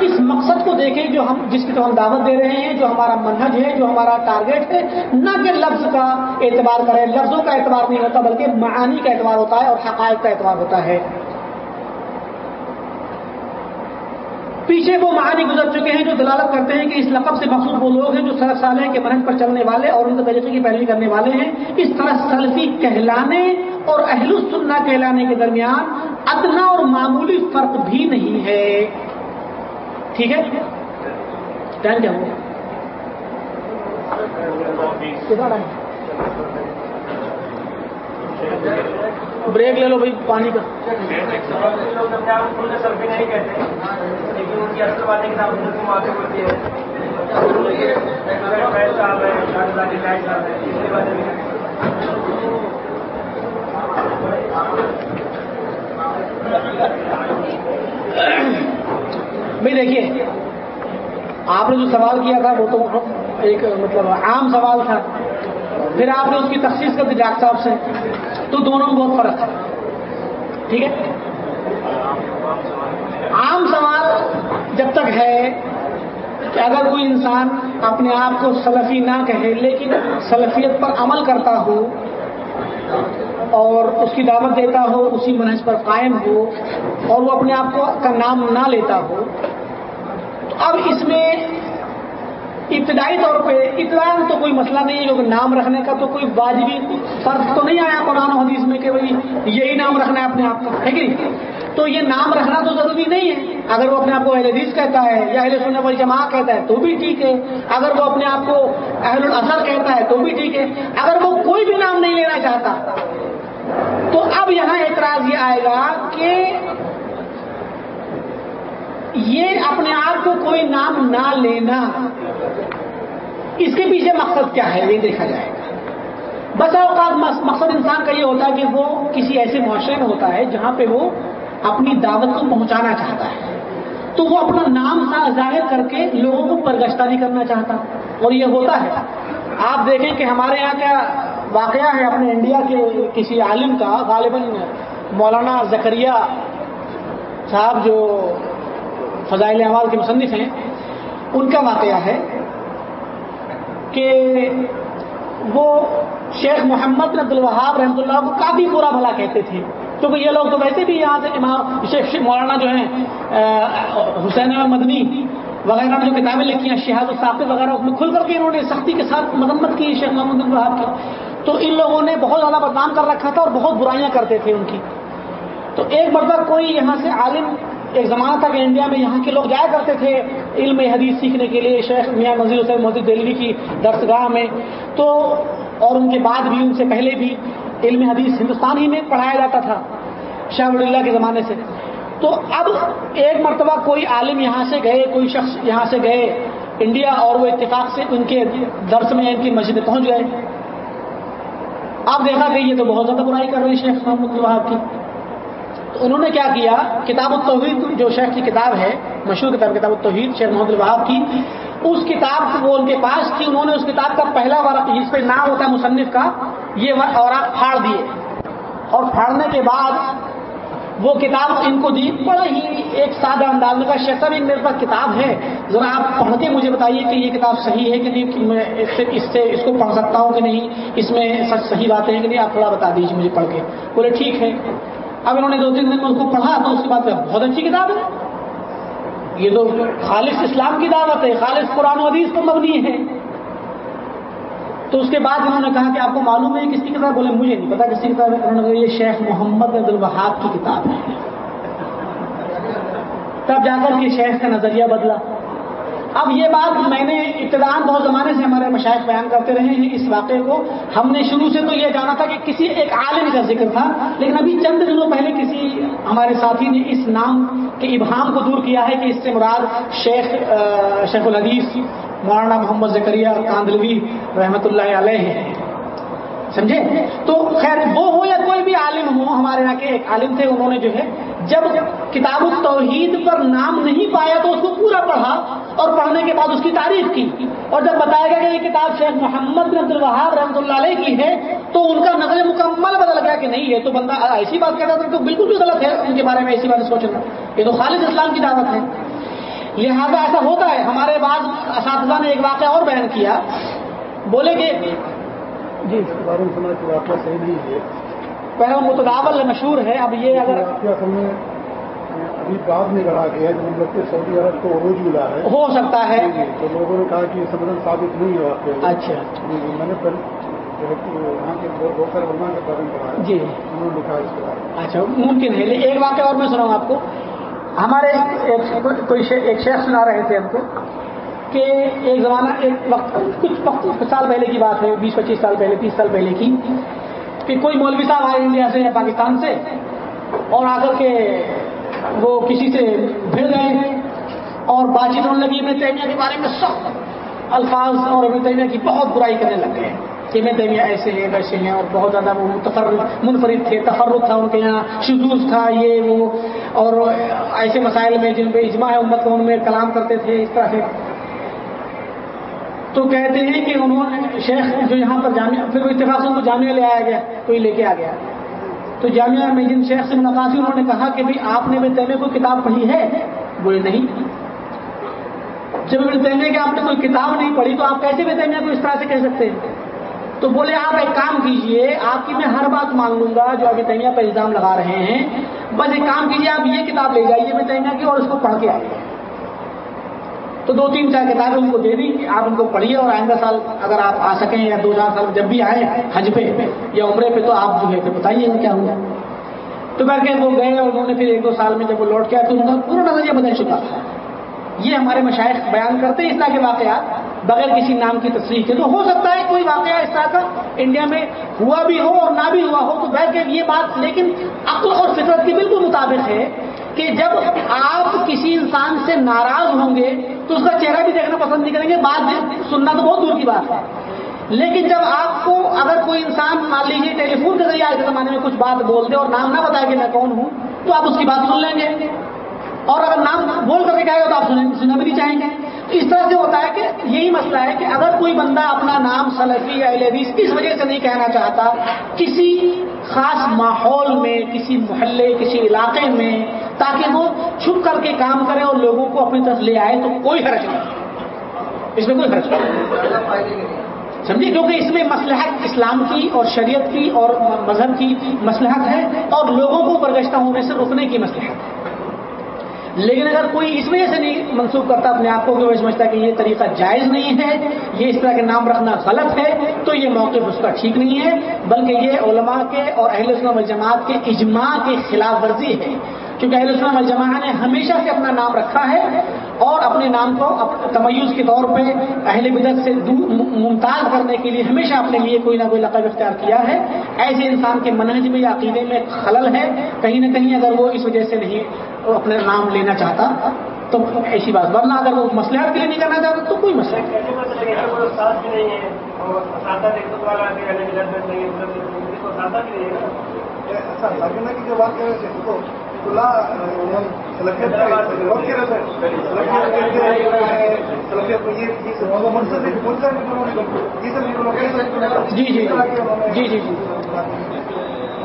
اس مقصد کو دیکھیں جو ہم، جس کی تو ہم دعوت دے رہے ہیں، جو ہمارا منہج ہے، جو ہمارا ٹارگیٹ ہے، نہ کہ لفظ کا اعتبار کریں۔ لفظوں کا اعتبار نہیں ہوتا، بلکہ معانی کا اعتبار ہوتا ہے اور حقائق کا اعتبار ہوتا ہے۔ پیچھے وہ معانی گزر چکے ہیں جو دلالت کرتے ہیں کہ اس لقب سے مخصوص وہ لوگ ہیں جو سرف سالے کے منج پر چلنے والے اور ان طریقے کی پیروی کرنے والے ہیں۔ اس طرح سلفی کہلانے اور اہل السنہ کہلانے کے درمیان ادنا اور معمولی فرق بھی نہیں ہے۔ ٹھیک ہے؟ ٹائم کیا ہو بریک لے لو بھائی، پانی کا۔ بھائی، دیکھیے، آپ نے جو سوال کیا تھا، وہ تو ایک مطلب عام سوال تھا۔ پھر آپ نے اس کی تخصیص کر دی ڈاکٹر صاحب سے۔ تو دونوں میں بہت فرق ہے۔ ٹھیک ہے؟ عام سوال جب تک ہے کہ اگر کوئی انسان اپنے آپ کو سلفی نہ کہے، لیکن سلفیت پر عمل کرتا ہو اور اس کی دعوت دیتا ہو، اسی منحص پر قائم ہو اور وہ اپنے آپ کو کا نام نہ لیتا ہو تو اب اس میں ابتدائی طور پہ اطلاع تو کوئی مسئلہ نہیں ہے، کیونکہ نام رکھنے کا تو کوئی واجبی فرق تو نہیں آیا قرآن و حدیث میں کہ بھائی یہی نام رکھنا ہے اپنے آپ کا، ہے کہ نہیں؟ تو یہ نام رکھنا تو ضروری نہیں ہے۔ اگر وہ اپنے آپ کو اہل حدیث کہتا ہے یا اہل سننے والی جماعت کہتا ہے تو بھی ٹھیک ہے۔ اگر وہ اپنے آپ کو اہل الاثر کہتا ہے تو بھی ٹھیک ہے۔ اگر وہ کوئی بھی نام نہیں لینا چاہتا تو اب یہاں اعتراض یہ آئے گا کہ یہ اپنے آپ کو کوئی نام نہ لینا۔ اس کے پیچھے مقصد کیا ہے؟ یہ دیکھا جائے گا۔ بس اوقات مقصد انسان کا یہ ہوتا ہے کہ وہ کسی ایسے معاشرے میں ہوتا ہے جہاں پہ وہ اپنی دعوت کو پہنچانا چاہتا ہے۔ تو وہ اپنا نام ظاہر کر کے لوگوں کو پرگشتہ نہیں کرنا چاہتا۔ اور یہ ہوتا ہے۔ آپ دیکھیں کہ ہمارے یہاں کیا واقعہ ہے اپنے انڈیا کے کسی عالم کا، غالباً مولانا زکریہ صاحب جو فضائل احوال کے مصنف ہیں، ان کا واقعہ ہے کہ وہ شیخ محمد عبد الوہاب رحمۃ اللہ کو کافی برا بھلا کہتے تھے۔ کیونکہ یہ لوگ تو ویسے بھی یہاں سے امام، شیخ مولانا جو ہیں حسین مدنی وغیرہ نے جو کتابیں لکھی ہیں، شہاد الصاف وغیرہ اس میں کھل کر کے انہوں نے سختی کے ساتھ مذمت کی، شیخ محمد الوہاب کی۔ تو ان لوگوں نے بہت زیادہ بدنام کر رکھا تھا اور بہت برائیاں کرتے تھے ان کی۔ تو ایک مرتبہ کوئی یہاں سے عالم ایک زمانہ تھا کہ انڈیا میں یہاں کے لوگ جایا کرتے تھے علم حدیث سیکھنے کے لیے، شیخ میاں نذیر حسین محدود دہلی کی درسگاہ میں۔ تو اور ان کے بعد بھی، ان سے پہلے بھی علم حدیث ہندوستان ہی میں پڑھایا جاتا تھا شاہ ولی اللہ کے زمانے سے۔ تو اب ایک مرتبہ کوئی عالم یہاں سے گئے، کوئی شخص یہاں سے گئے انڈیا اور وہ اتفاق سے ان کے درس میں، ان کی مسجد پہنچ گئے۔ اب دیکھا کہ یہ تو بہت زیادہ برائی کر رہی شیخ محمد الوہاب کی۔ تو انہوں نے کیا کیا؟ کتاب التوحید جو شیخ کی کتاب ہے، مشہور کتاب کتاب التوحید، شیخ محمد الوہاب کی، اس کتاب وہ ان کے پاس تھی، انہوں نے اس کتاب کا پہلا ورق، جس پہ نام ہوتا ہے مصنف کا، یہ اوراق پھاڑ دیے۔ اور پھاڑنے کے بعد وہ کتاب ان کو دی۔ بڑا ہی ایک سادہ انداز میں شیخ صاحب ایک میرے پاس کتاب ہے۔ ذرا آپ پڑھ کے مجھے بتائیے کہ یہ کتاب صحیح ہے کہ نہیں میں اس سے اس سے اس کو پڑھ سکتا ہوں کہ نہیں، اس میں سچ صحیح باتیں ہیں کہ نہیں؟ آپ تھوڑا بتا دیجیے مجھے پڑھ کے۔ بولے، ٹھیک ہے۔ اب انہوں نے دو تین دن میں اس کو پڑھا تو اس کے بعد بہت اچھی کتاب ہے۔ یہ تو خالص اسلام کی دعوت ہے، خالص قرآن و حدیث کو مبنی ہے۔ تو اس کے بعد انہوں نے کہا کہ آپ کو معلوم ہے کس کی کتاب؟ بولے، مجھے نہیں پتا کس کی کتاب ہے۔ انہوں نے کہا، یہ شیخ محمد عبد الوہاب کی کتاب ہے۔ تب جا کر کے شیخ کا نظریہ بدلا۔ اب یہ بات میں نے ابتدان بہت زمانے سے ہمارے مشاہد بیان کرتے رہے ہیں اس واقعے کو۔ ہم نے شروع سے تو یہ جانا تھا کہ کسی ایک عالم کا ذکر تھا، لیکن ابھی چند دنوں پہلے کسی ہمارے ساتھی نے اس نام کے ابہام کو دور کیا ہے کہ اس سے مراد شیخ شیخ الحدیث مولانا محمد زکریہ کاندلوی رحمۃ اللہ علیہ۔ سمجھے؟ تو خیر وہ ہو یا کوئی بھی عالم ہو، ہمارے یہاں کے ایک عالم تھے، انہوں نے جو ہے جب کتاب التوحید پر نام نہیں پایا تو اس کو پورا پڑھا اور پڑھنے کے بعد اس کی تعریف کی۔ اور جب بتایا گیا کہ یہ کتاب شیخ محمد بن عبد الوہاب رحمۃ اللہ علیہ کی ہے تو ان کا نظر مکمل بدل گیا کہ نہیں ہے تو بندہ ایسی بات کہتا تھا تو بالکل بھی غلط ہے ان کے بارے میں ایسی بات سوچنا یہ تو خالص اسلام کی دعوت ہے۔ لہذا ایسا ہوتا ہے۔ ہمارے بعض اساتذہ نے ایک واقعہ اور بیان کیا۔ بولے کہ
جی اس کے بارے میں سنا کہ واقعہ صحیح نہیں ہے۔
پہلے متداول مشہور ہے۔ اب یہ اگر
ابھی بعد میں لڑا گیا جب لوگ کے سعودی عرب کو عروج ملا ہے۔
ہو سکتا ہے۔
جی، تو لوگوں نے کہا کہ یہ سمجھ ثابت نہیں واقعہ
اچھا۔
جی، جی، میں نے وہاں کے
جی۔
انہوں نے لکھا ہے اس کے بارے میں۔
اچھا ممکن ہے۔ ایک واقعہ اور میں سناؤں آپ کو۔ ہمارے ایک کوئی شے- ایک شیخ سنا رہے تھے ہم کو کہ ایک زمانہ ایک وقت کچھ وقت کچھ سال پہلے کی بات ہے بیس پچیس سال پہلے تیس سال پہلے کی۔ کہ کوئی مولوی صاحب آئے انڈیا سے یا پاکستان سے اور آ کر کے وہ کسی سے بھیڑ گئے اور بات چیت ہونے لگی، ابن تیمیہ کے بارے میں سخت الفاظ اور ابن تیمیہ کی بہت برائی کرنے لگ گئے کہ ابن تیمیہ ایسے ہیں، ویسے ہیں اور بہت زیادہ وہ تفرد منفرد تھے، تفرد تھا ان کے یہاں، شذوذ تھا، یہ وہ، اور ایسے مسائل میں جن پہ اجماع ہے امت کو ان میں کلام کرتے تھے، اس طرح سے تو کہتے ہیں کہ انہوں نے شیخ جو یہاں پر جامعہ پھر وہ اتفاق سے ان کو جامعہ لے آیا گیا، کوئی لے کے آ گیا۔ تو جامعہ میں جن شیخ سے ملاقات ہوئی، انہوں نے کہا کہ بھائی آپ نے ابن تیمیہ کوئی کتاب پڑھی ہے؟ بولے، نہیں۔ جب ابن تیمیہ کی آپ نے کوئی کتاب نہیں پڑھی، تو آپ کیسے ابن تیمیہ کو اس طرح سے کہہ سکتے ہیں؟ تو بولے، آپ ایک کام کیجیے، آپ کی میں ہر بات مان لوں گا جو ابن تیمیہ پر الزام لگا رہے ہیں۔ بس ایک کام کیجیے، آپ یہ کتاب لے جائیے ابن تیمیہ کی اور اس کو پڑھ کے آئیے۔ تو دو تین چار کتابیں ان کو دے دی کہ آپ ان کو پڑھیے اور آئندہ سال اگر آپ آ سکیں یا دو چار سال جب بھی آئے حج پہ یا عمرے پہ تو آپ جو ہے پھر بتائیے کیا ہوا تو کر کے وہ گئے اور انہوں نے پھر ایک دو سال میں جب وہ لوٹ کے آئے تو ان کا پورا نظریہ بدل چکا۔ تھا یہ ہمارے مشائق بیان کرتے ہیں اس طرح کے واقعات، بغیر کسی نام کی تصریح کے۔ تو ہو سکتا ہے کوئی واقعہ اس طرح کا انڈیا میں ہوا بھی ہو اور نہ بھی ہوا ہو، تو بیٹھ کے یہ بات لیکن عقل اور فطرت کے بالکل مطابق ہے کہ جب آپ کسی انسان سے ناراض ہوں گے تو اس کا چہرہ بھی دیکھنا پسند نہیں کریں گے بات سننا تو بہت دور کی بات ہے۔ لیکن جب آپ کو اگر کوئی انسان مان لیجیے ٹیلی فون کے ذریعے آج کے زمانے میں کچھ بات بول دے اور نام نہ بتائے کہ میں کون ہوں، تو آپ اس کی بات سن لیں گے۔ اور اگر نام بول کر کے کہے گا تو آپ سننا بھی نہیں چاہیں گے۔ تو اس طرح سے ہوتا ہے کہ یہی مسئلہ ہے کہ اگر کوئی بندہ اپنا نام سلفی یا حدیث اس وجہ سے نہیں کہنا چاہتا، کسی خاص ماحول میں، کسی محلے، کسی علاقے میں، تاکہ وہ چھپ کر کے کام کرے اور لوگوں کو اپنی طرف لے آئے، تو کوئی حرج نہیں۔ اس میں کوئی حرج نہیں۔ سمجھے؟ کیونکہ اس میں مسلحت اسلام کی اور شریعت کی اور مذہب کی مسلحت ہے اور لوگوں کو برگشتہ ہونے سے روکنے کی مسلحت ہے۔ لیکن اگر کوئی اس وجہ سے نہیں منسوخ کرتا اپنے آپ کو کہ وہ سمجھتا کہ یہ طریقہ جائز نہیں ہے، یہ اس طرح کے نام رکھنا غلط ہے، تو یہ موقف اس کا ٹھیک نہیں ہے۔ بلکہ یہ علماء کے اور اہل اسلام الجماعت کے اجماع کے خلاف ورزی ہے۔ کیونکہ اہل اسلام الجماعت نے ہمیشہ سے اپنا نام رکھا ہے اور اپنے نام کو تمیز کے طور پہ اہل بدت سے ممتاز کرنے کے لیے ہمیشہ اپنے لیے کوئی نہ کوئی لقب اختیار کیا ہے۔ ایسے انسان کے منہج میں یا عقیدے میں خلل ہے۔ کہیں نہ کہیں اگر وہ اس وجہ سے نہیں اپنا نام لینا چاہتا تو ایسی بات. ورنہ اگر وہ مسئلہ کے لیے نہیں کرنا چاہتا تو کوئی مسئلہ جی جی جی جی جی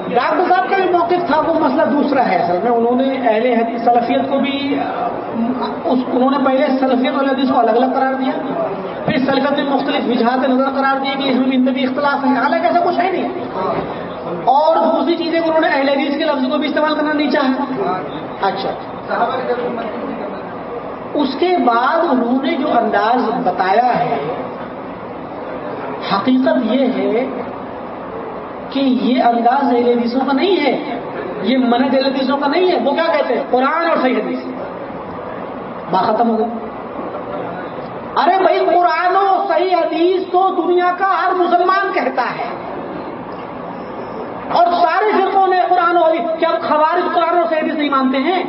ڈاکٹر صاحب کا جو موقف تھا، وہ مسئلہ دوسرا ہے اصل میں۔ انہوں نے اہل حدیث سلفیت کو بھی انہوں نے پہلے سلفیت اور حدیث کو الگ الگ قرار دیا۔ پھر سلفیت میں مختلف وجہات نظر قرار دیا کہ اس میں بھی اختلاف ہے۔ حالانکہ ایسا کچھ ہے نہیں۔ اور دوسری چیزیں انہوں نے اہل حدیث کے لفظ کو بھی استعمال کرنا نہیں چاہا۔ اچھا۔ اس کے بعد انہوں نے جو انداز بتایا ہے، حقیقت یہ ہے کہ یہ انداز اہل حدیثوں کا نہیں ہے، یہ منج اہل حدیثوں کا نہیں ہے، وہ کیا کہتے ہیں؟ قرآن اور صحیح حدیث۔ بات ختم ہو گئی۔ ارے بھائی، قرآن و صحیح حدیث تو دنیا کا ہر مسلمان کہتا ہے۔ اور سارے فرقوں نے قرآن و حدیث، کیا خوارج قرآن اور صحیح حدیث نہیں مانتے ہیں؟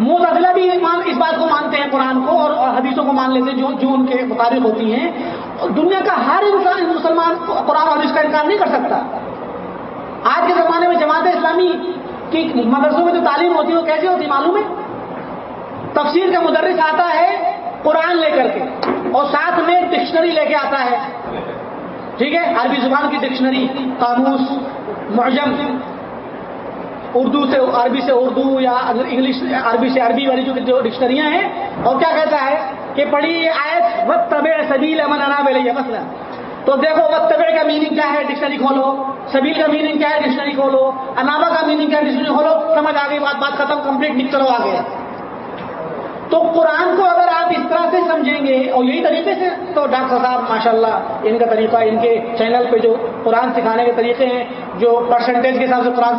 متضلہ بھی اس بات کو مانتے ہیں قرآن کو اور حدیثوں کو مان لیتے ہیں جو جو ان کے مطابق ہوتی ہیں۔ دنیا کا ہر انسان مسلمان قرآن حدیث کا انکار نہیں کر سکتا۔ آج کے زمانے میں جماعت اسلامی کی مدرسوں میں جو تعلیم ہوتی ہے وہ کیسی ہوتی معلوم ہے؟ تفسیر کا مدرس آتا ہے قرآن لے کر کے اور ساتھ میں ڈکشنری لے کے آتا ہے۔ ٹھیک ہے؟ عربی زبان کی ڈکشنری، قاموس، معجم۔ اردو سے عربی سے اردو یا انگلش عربی سے عربی والی جو ڈکشنریاں ہیں، اور کیا کہتا ہے کہ پڑھی آیت وقت طبع سبیل امن انا بے مسئلہ تو دیکھو وقت طبع کا میننگ کیا ہے؟ ڈکشنری کھولو۔ سبیل کا میننگ کیا ہے؟ ڈکشنری کھولو۔ اناوا کا میننگ کیا ہے؟ ڈکشنری کھولو۔ سمجھ آ گئی، بات بات ختم کمپلیٹ نکلو کرو آ گیا تو قرآن کو اگر آپ اس طرح سے سمجھیں گے اور یہی طریقے سے، تو ڈاکٹر صاحب ماشاء اللہ ان کا طریقہ، ان کے چینل پہ جو قرآن سکھانے کے طریقے ہیں، جو پرسنٹیج کے حساب سے قرآن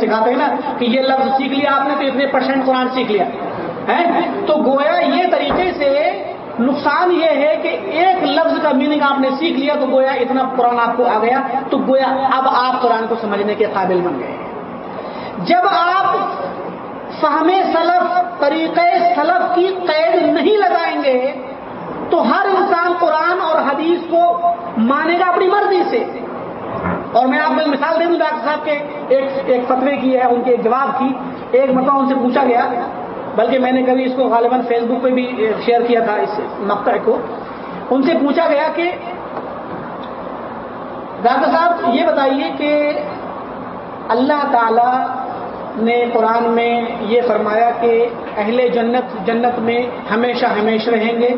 سکھاتے ہیں نا، کہ یہ لفظ سیکھ لیا آپ نے تو اتنے پرسینٹ قرآن سیکھ لیا۔ ہے تو گویا یہ طریقے سے نقصان یہ ہے کہ ایک لفظ کا میننگ آپ نے سیکھ لیا تو گویا اتنا قرآن آپ کو آ گیا، تو گویا اب آپ قرآن کو سمجھنے کے قابل بن گئے۔ جب آپ فہم سلف طریقے سلف کی قید نہیں لگائیں گے، تو ہر انسان قرآن اور حدیث کو مانے گا اپنی مرضی سے۔ اور میں آپ کو مثال دے دوں، ڈاکٹر صاحب کے ایک ایک فتوے کی ہے، ان کے ایک جواب کی۔ ایک مرتبہ ان سے پوچھا گیا، بلکہ میں نے کبھی اس کو غالباً فیس بک پہ بھی شیئر کیا تھا، اس مقطع کو۔ ان سے پوچھا گیا کہ، ڈاکٹر صاحب یہ بتائیے کہ اللہ تعالی نے قرآن میں یہ فرمایا کہ اہل جنت جنت میں ہمیشہ ہمیشہ رہیں گے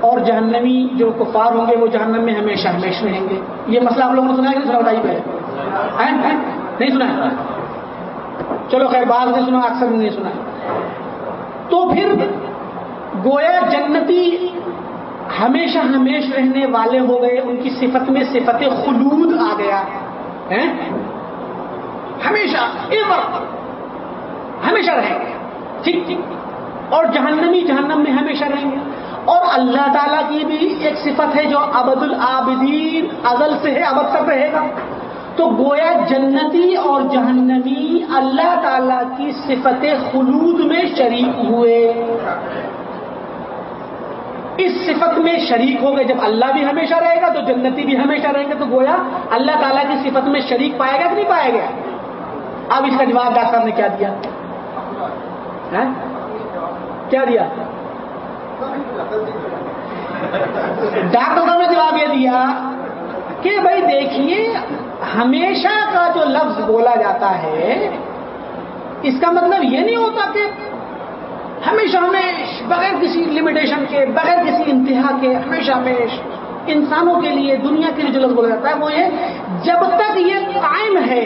اور جہنمی جو کفار ہوں گے وہ جہنم میں ہمیشہ ہمیشہ رہیں گے۔ یہ مسئلہ آپ لوگوں نے سنا ہے کہ نہیں سنا بتائیے پہلے۔ نہیں سنا چلو خیر، بعض نے سنا، اکثر نہیں سنا۔ تو پھر گویا جنتی ہمیشہ ہمیش رہنے والے ہو گئے، ان کی صفت میں صفت خلود آ گیا۔ ہمیشہ ہمیشہ رہیں گے۔ ٹھیک ٹھیک اور جہنمی، جہنم میں ہمیشہ رہیں گے۔ اور اللہ تعالیٰ کی بھی ایک صفت ہے جو ابد العابدین ازل سے ہے ابد تک رہے گا۔ تو گویا جنتی اور جہنمی اللہ تعالی کی صفت خلود میں شریک ہوئے۔ اس صفت میں شریک ہو گئے، جب اللہ بھی ہمیشہ رہے گا تو جنتی بھی ہمیشہ رہیں گے۔ تو گویا اللہ تعالیٰ کی صفت میں شریک پائے گا کہ نہیں پائے گا اب اس کا جواب ڈاکٹر صاحب نے کیا دیا؟ ہاں؟ کیا دیا؟ ڈاکٹر صاحب نے جواب یہ دیا کہ بھائی دیکھیے، ہمیشہ کا جو لفظ بولا جاتا ہے، اس کا مطلب یہ نہیں ہوتا کہ ہمیشہ ہمیش بغیر کسی لمیٹیشن کے، بغیر کسی انتہا کے، ہمیشہ ہمیش انسانوں کے لیے، دنیا کے لیے جو لفظ بولا جاتا ہے، وہ یہ جب تک یہ قائم ہے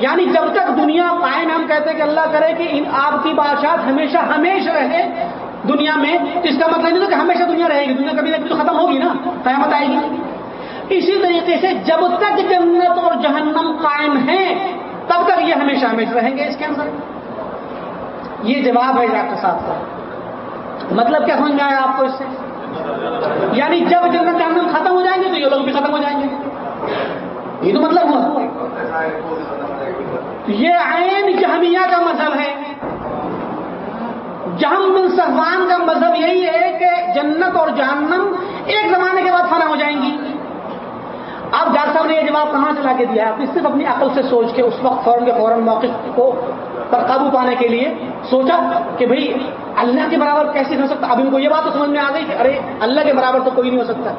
یعنی جب تک دنیا قائم ہم کہتے ہیں کہ اللہ کرے کہ ان آپ کی بادشاہ ہمیشہ ہمیشہ رہے دنیا میں، تو اس کا مطلب نہیں کہ ہمیشہ دنیا رہے گی، دنیا کبھی نہ کبھی تو ختم ہوگی نا، قیامت آئے گی۔ اسی طریقے سے جب تک جنت اور جہنم قائم ہیں، تب تک یہ ہمیشہ ہمیشہ رہیں گے اس کے اندر۔ یہ جواب ہے ڈاکٹر صاحب کا۔ مطلب کیا سمجھ میں آیا آپ کو اس سے؟ یعنی جب جنت جہنم ختم ہو جائیں گے تو یہ لوگ بھی ختم ہو جائیں گے۔ یہ تو مطلب ہوا۔ یہ عین جہمیہ کا مذہب ہے۔ جہم بن سفان کا مذہب یہی ہے کہ جنت اور جہنم ایک زمانے کے بعد فنا ہو جائیں گی۔ اب ڈاکٹر صاحب نے یہ جواب کہاں سے لا کے دیا ہے؟ صرف اپنی عقل سے سوچ کے اس وقت فوراً کے فوراً موقف کو پر قابو پانے کے لیے سوچا کہ بھئی اللہ کے برابر کیسے ہو سکتا؟ اب ان کو یہ بات تو سمجھ میں آ گئی کہ ارے اللہ کے برابر تو کوئی نہیں ہو سکتا۔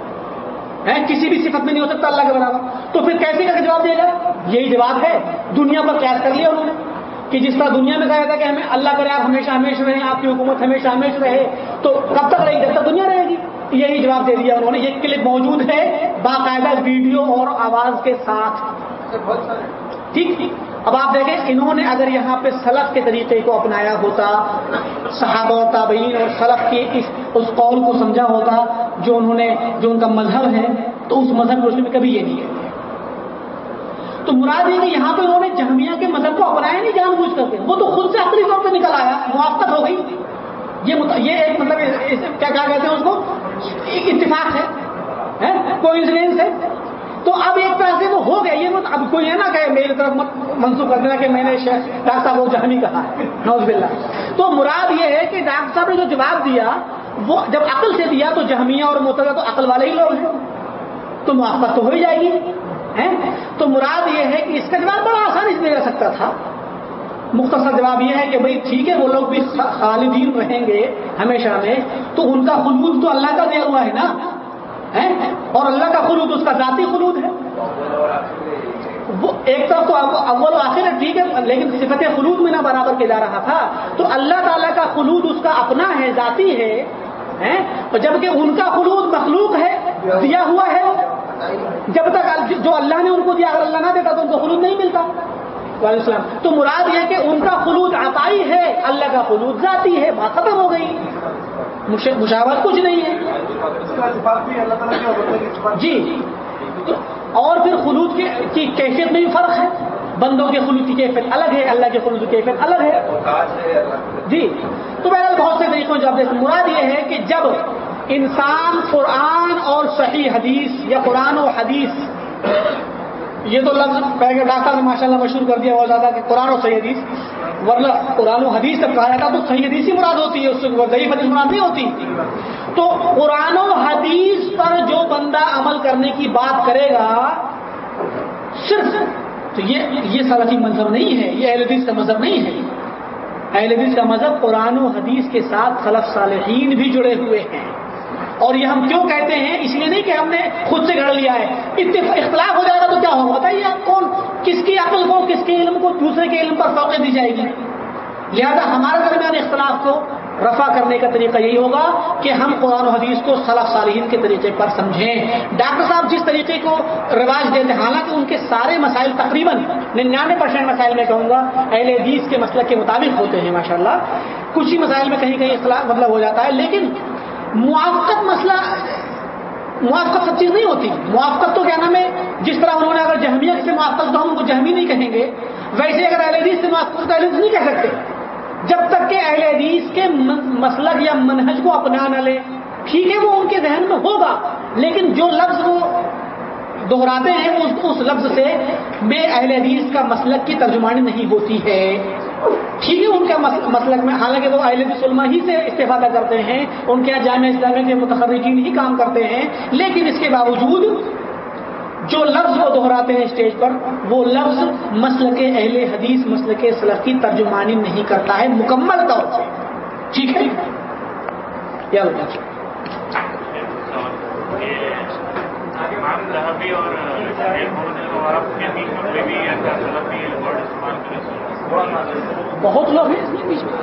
کسی بھی صفت میں نہیں ہو سکتا اللہ کے برابر تو پھر کیسے کر کے جواب دیا جائے؟ یہی جواب ہے، دنیا پر قیاس کر لیا انہوں نے۔ کہ جس طرح دنیا میں کہا تھا کہ ہمیں اللہ کرے آپ ہمیشہ ہمیشہ رہیں، آپ کی حکومت ہمیشہ ہمیشہ رہے، تو کب تک رہے؟ گی جب تک دنیا رہے گی۔ یہی جواب دے دیا انہوں نے۔ یہ کلپ موجود ہے باقاعدہ ویڈیو اور آواز کے ساتھ۔ ٹھیک؟ اب آپ دیکھیں، انہوں نے اگر یہاں پہ سلف کے طریقے کو اپنایا ہوتا، صحابہ و تابعین اور سلف کے اس اس قول کو سمجھا ہوتا، جو انہوں نے، جو ان کا مذہب ہے، تو اس مذہب روشنی میں کبھی یہ نہیں ہے۔ تو مراد یہ کہ یہاں پہ انہوں نے جہمیہ کے مذہب کو اپنایا نہیں جان بوجھ کر کے۔ وہ تو خود سے اپنی طور پہ نکل آیا، موافقت ہو گئی۔ یہ یہ ایک مطلب کیا کیا کہتے ہیں اس کو؟ ایک اتفاق ہے کوئی ہے تو اب ایک طرح سے وہ ہو گیا، یہ مت اب کوئی ہے نا کہ میری طرف منسوخ کر دینا کہ میں نے ڈاکٹر صاحب وہ جہمی کہا ہے۔ نوز بلّہ تو مراد یہ ہے کہ ڈاکٹر صاحب نے جو جواب دیا، وہ جب عقل سے دیا تو جہمیہ اور متضا تو عقل والے ہی لوگ ہیں۔ تو موافقت تو ہو ہی جائے گی تو مراد یہ ہے کہ اس کا جواب بڑا آسانی سے دے جا سکتا تھا۔ مختصر جواب یہ ہے کہ بھئی ٹھیک ہے، وہ لوگ بھی خالدین رہیں گے ہمیشہ میں۔ تو ان کا خلود تو اللہ کا دیا ہوا ہے نا؟ اور اللہ کا خلود اس کا ذاتی خلود ہے۔ وہ ایک طرف تو اول و آخر ہے ٹھیک ہے لیکن صفت خلود میں نہ برابر کے جا رہا تھا۔ تو اللہ تعالیٰ کا خلود اس کا اپنا ہے ذاتی ہے جبکہ ان کا خلود مخلوق ہے دیا ہوا ہے جب تک جو اللہ نے ان کو دیا اگر اللہ نہ دیتا تو ان کو خلود نہیں ملتا۔ السلام۔ تو مراد یہ کہ ان کا خلود عطائی ہے اللہ کا خلود ذاتی ہے بات ختم ہو گئی۔ مشاورت کچھ نہیں ہے۔ جی۔ اور پھر خلود کی کیفیت میں بھی فرق ہے۔ بندوں کے خلود کی کیفیت الگ ہے، اللہ کے خلود کی کیفیت الگ ہے۔ جی۔ تو بہرحال بہت سے طریقوں جب دیکھ مراد یہ ہے کہ جب انسان قرآن اور صحیح حدیث یا قرآن و حدیث یہ تو لفظ پہلے ڈاکٹر نے ماشاء اللہ مشہور کر دیا بہت زیادہ کہ قرآن و صحیح حدیث۔ ورنہ قرآن و حدیث جب کہا جاتا تو صحیح حدیث ہی مراد ہوتی ہے، اس سے ضعیف حدیث مراد نہیں ہوتی۔ تو قرآن و حدیث پر جو بندہ عمل کرنے کی بات کرے گا، صرف تو یہ یہ سلفی مذہب نہیں ہے، یہ اہل حدیث کا مذہب نہیں ہے۔ اہل حدیث کا مذہب قرآن و حدیث کے ساتھ خلف صالحین بھی جڑے ہوئے ہیں۔ اور یہ ہم کیوں کہتے ہیں؟ اس لیے نہیں کہ ہم نے خود سے گھڑ لیا ہے۔ اختلاف ہو جائے گا تو کیا ہوگا؟ بتائیے آپ کون؟ کس کی عقل کو، کس کے علم کو دوسرے کے علم پر فوقے دی جائے گی؟ لہذا ہمارے درمیان اختلاف کو رفع کرنے کا طریقہ یہی ہوگا کہ ہم قرآن و حدیث کو صلاح صالحین کے طریقے پر سمجھیں۔ ڈاکٹر صاحب جس طریقے کو رواج دیتے ہیں، حالانکہ ان کے سارے مسائل تقریباً ننانوے پرسینٹ مسائل میں کہوں گا، اہل حدیث کے مسئلہ کے مطابق ہوتے ہیں ماشاء اللہ کچھ ہی مسائل میں کہیں کہیں اختلاف مطلب ہو جاتا ہے، لیکن موافقت مسئلہ موافقت سب چیز نہیں ہوتی۔ موافقت تو کیا نام ہے؟ جس طرح انہوں نے اگر جہمیت سے موافقت تو ہم کو جہمی نہیں کہیں گے ویسے اگر اہل حدیث سے موافقت تو اہل حدیث نہیں کہہ سکتے۔ جب تک کہ اہل حدیث کے مسلک یا منہج کو اپنا نہ لے ٹھیک ہے وہ ان کے ذہن میں ہوگا لیکن جو لفظ وہ دہراتے ہیں اس, اس لفظ سے بے اہل حدیث کا مسلک کی ترجمانی نہیں ہوتی ہے۔ ٹھیک ہے ان کا مسلک میں، حالانکہ وہ اہل سلما ہی سے استفادہ کرتے ہیں، ان کے یہاں جامعہ اسلامیہ کے متخرجین ہی کام کرتے ہیں، لیکن اس کے باوجود جو لفظ وہ دہراتے ہیں اسٹیج پر، وہ لفظ مسل کے اہل حدیث مسل کے سلف کی ترجمانی نہیں کرتا ہے، مکمل طور سے۔ ٹھیک ہے؟ یا بہت لوگ ہیں اس میں بیچ میں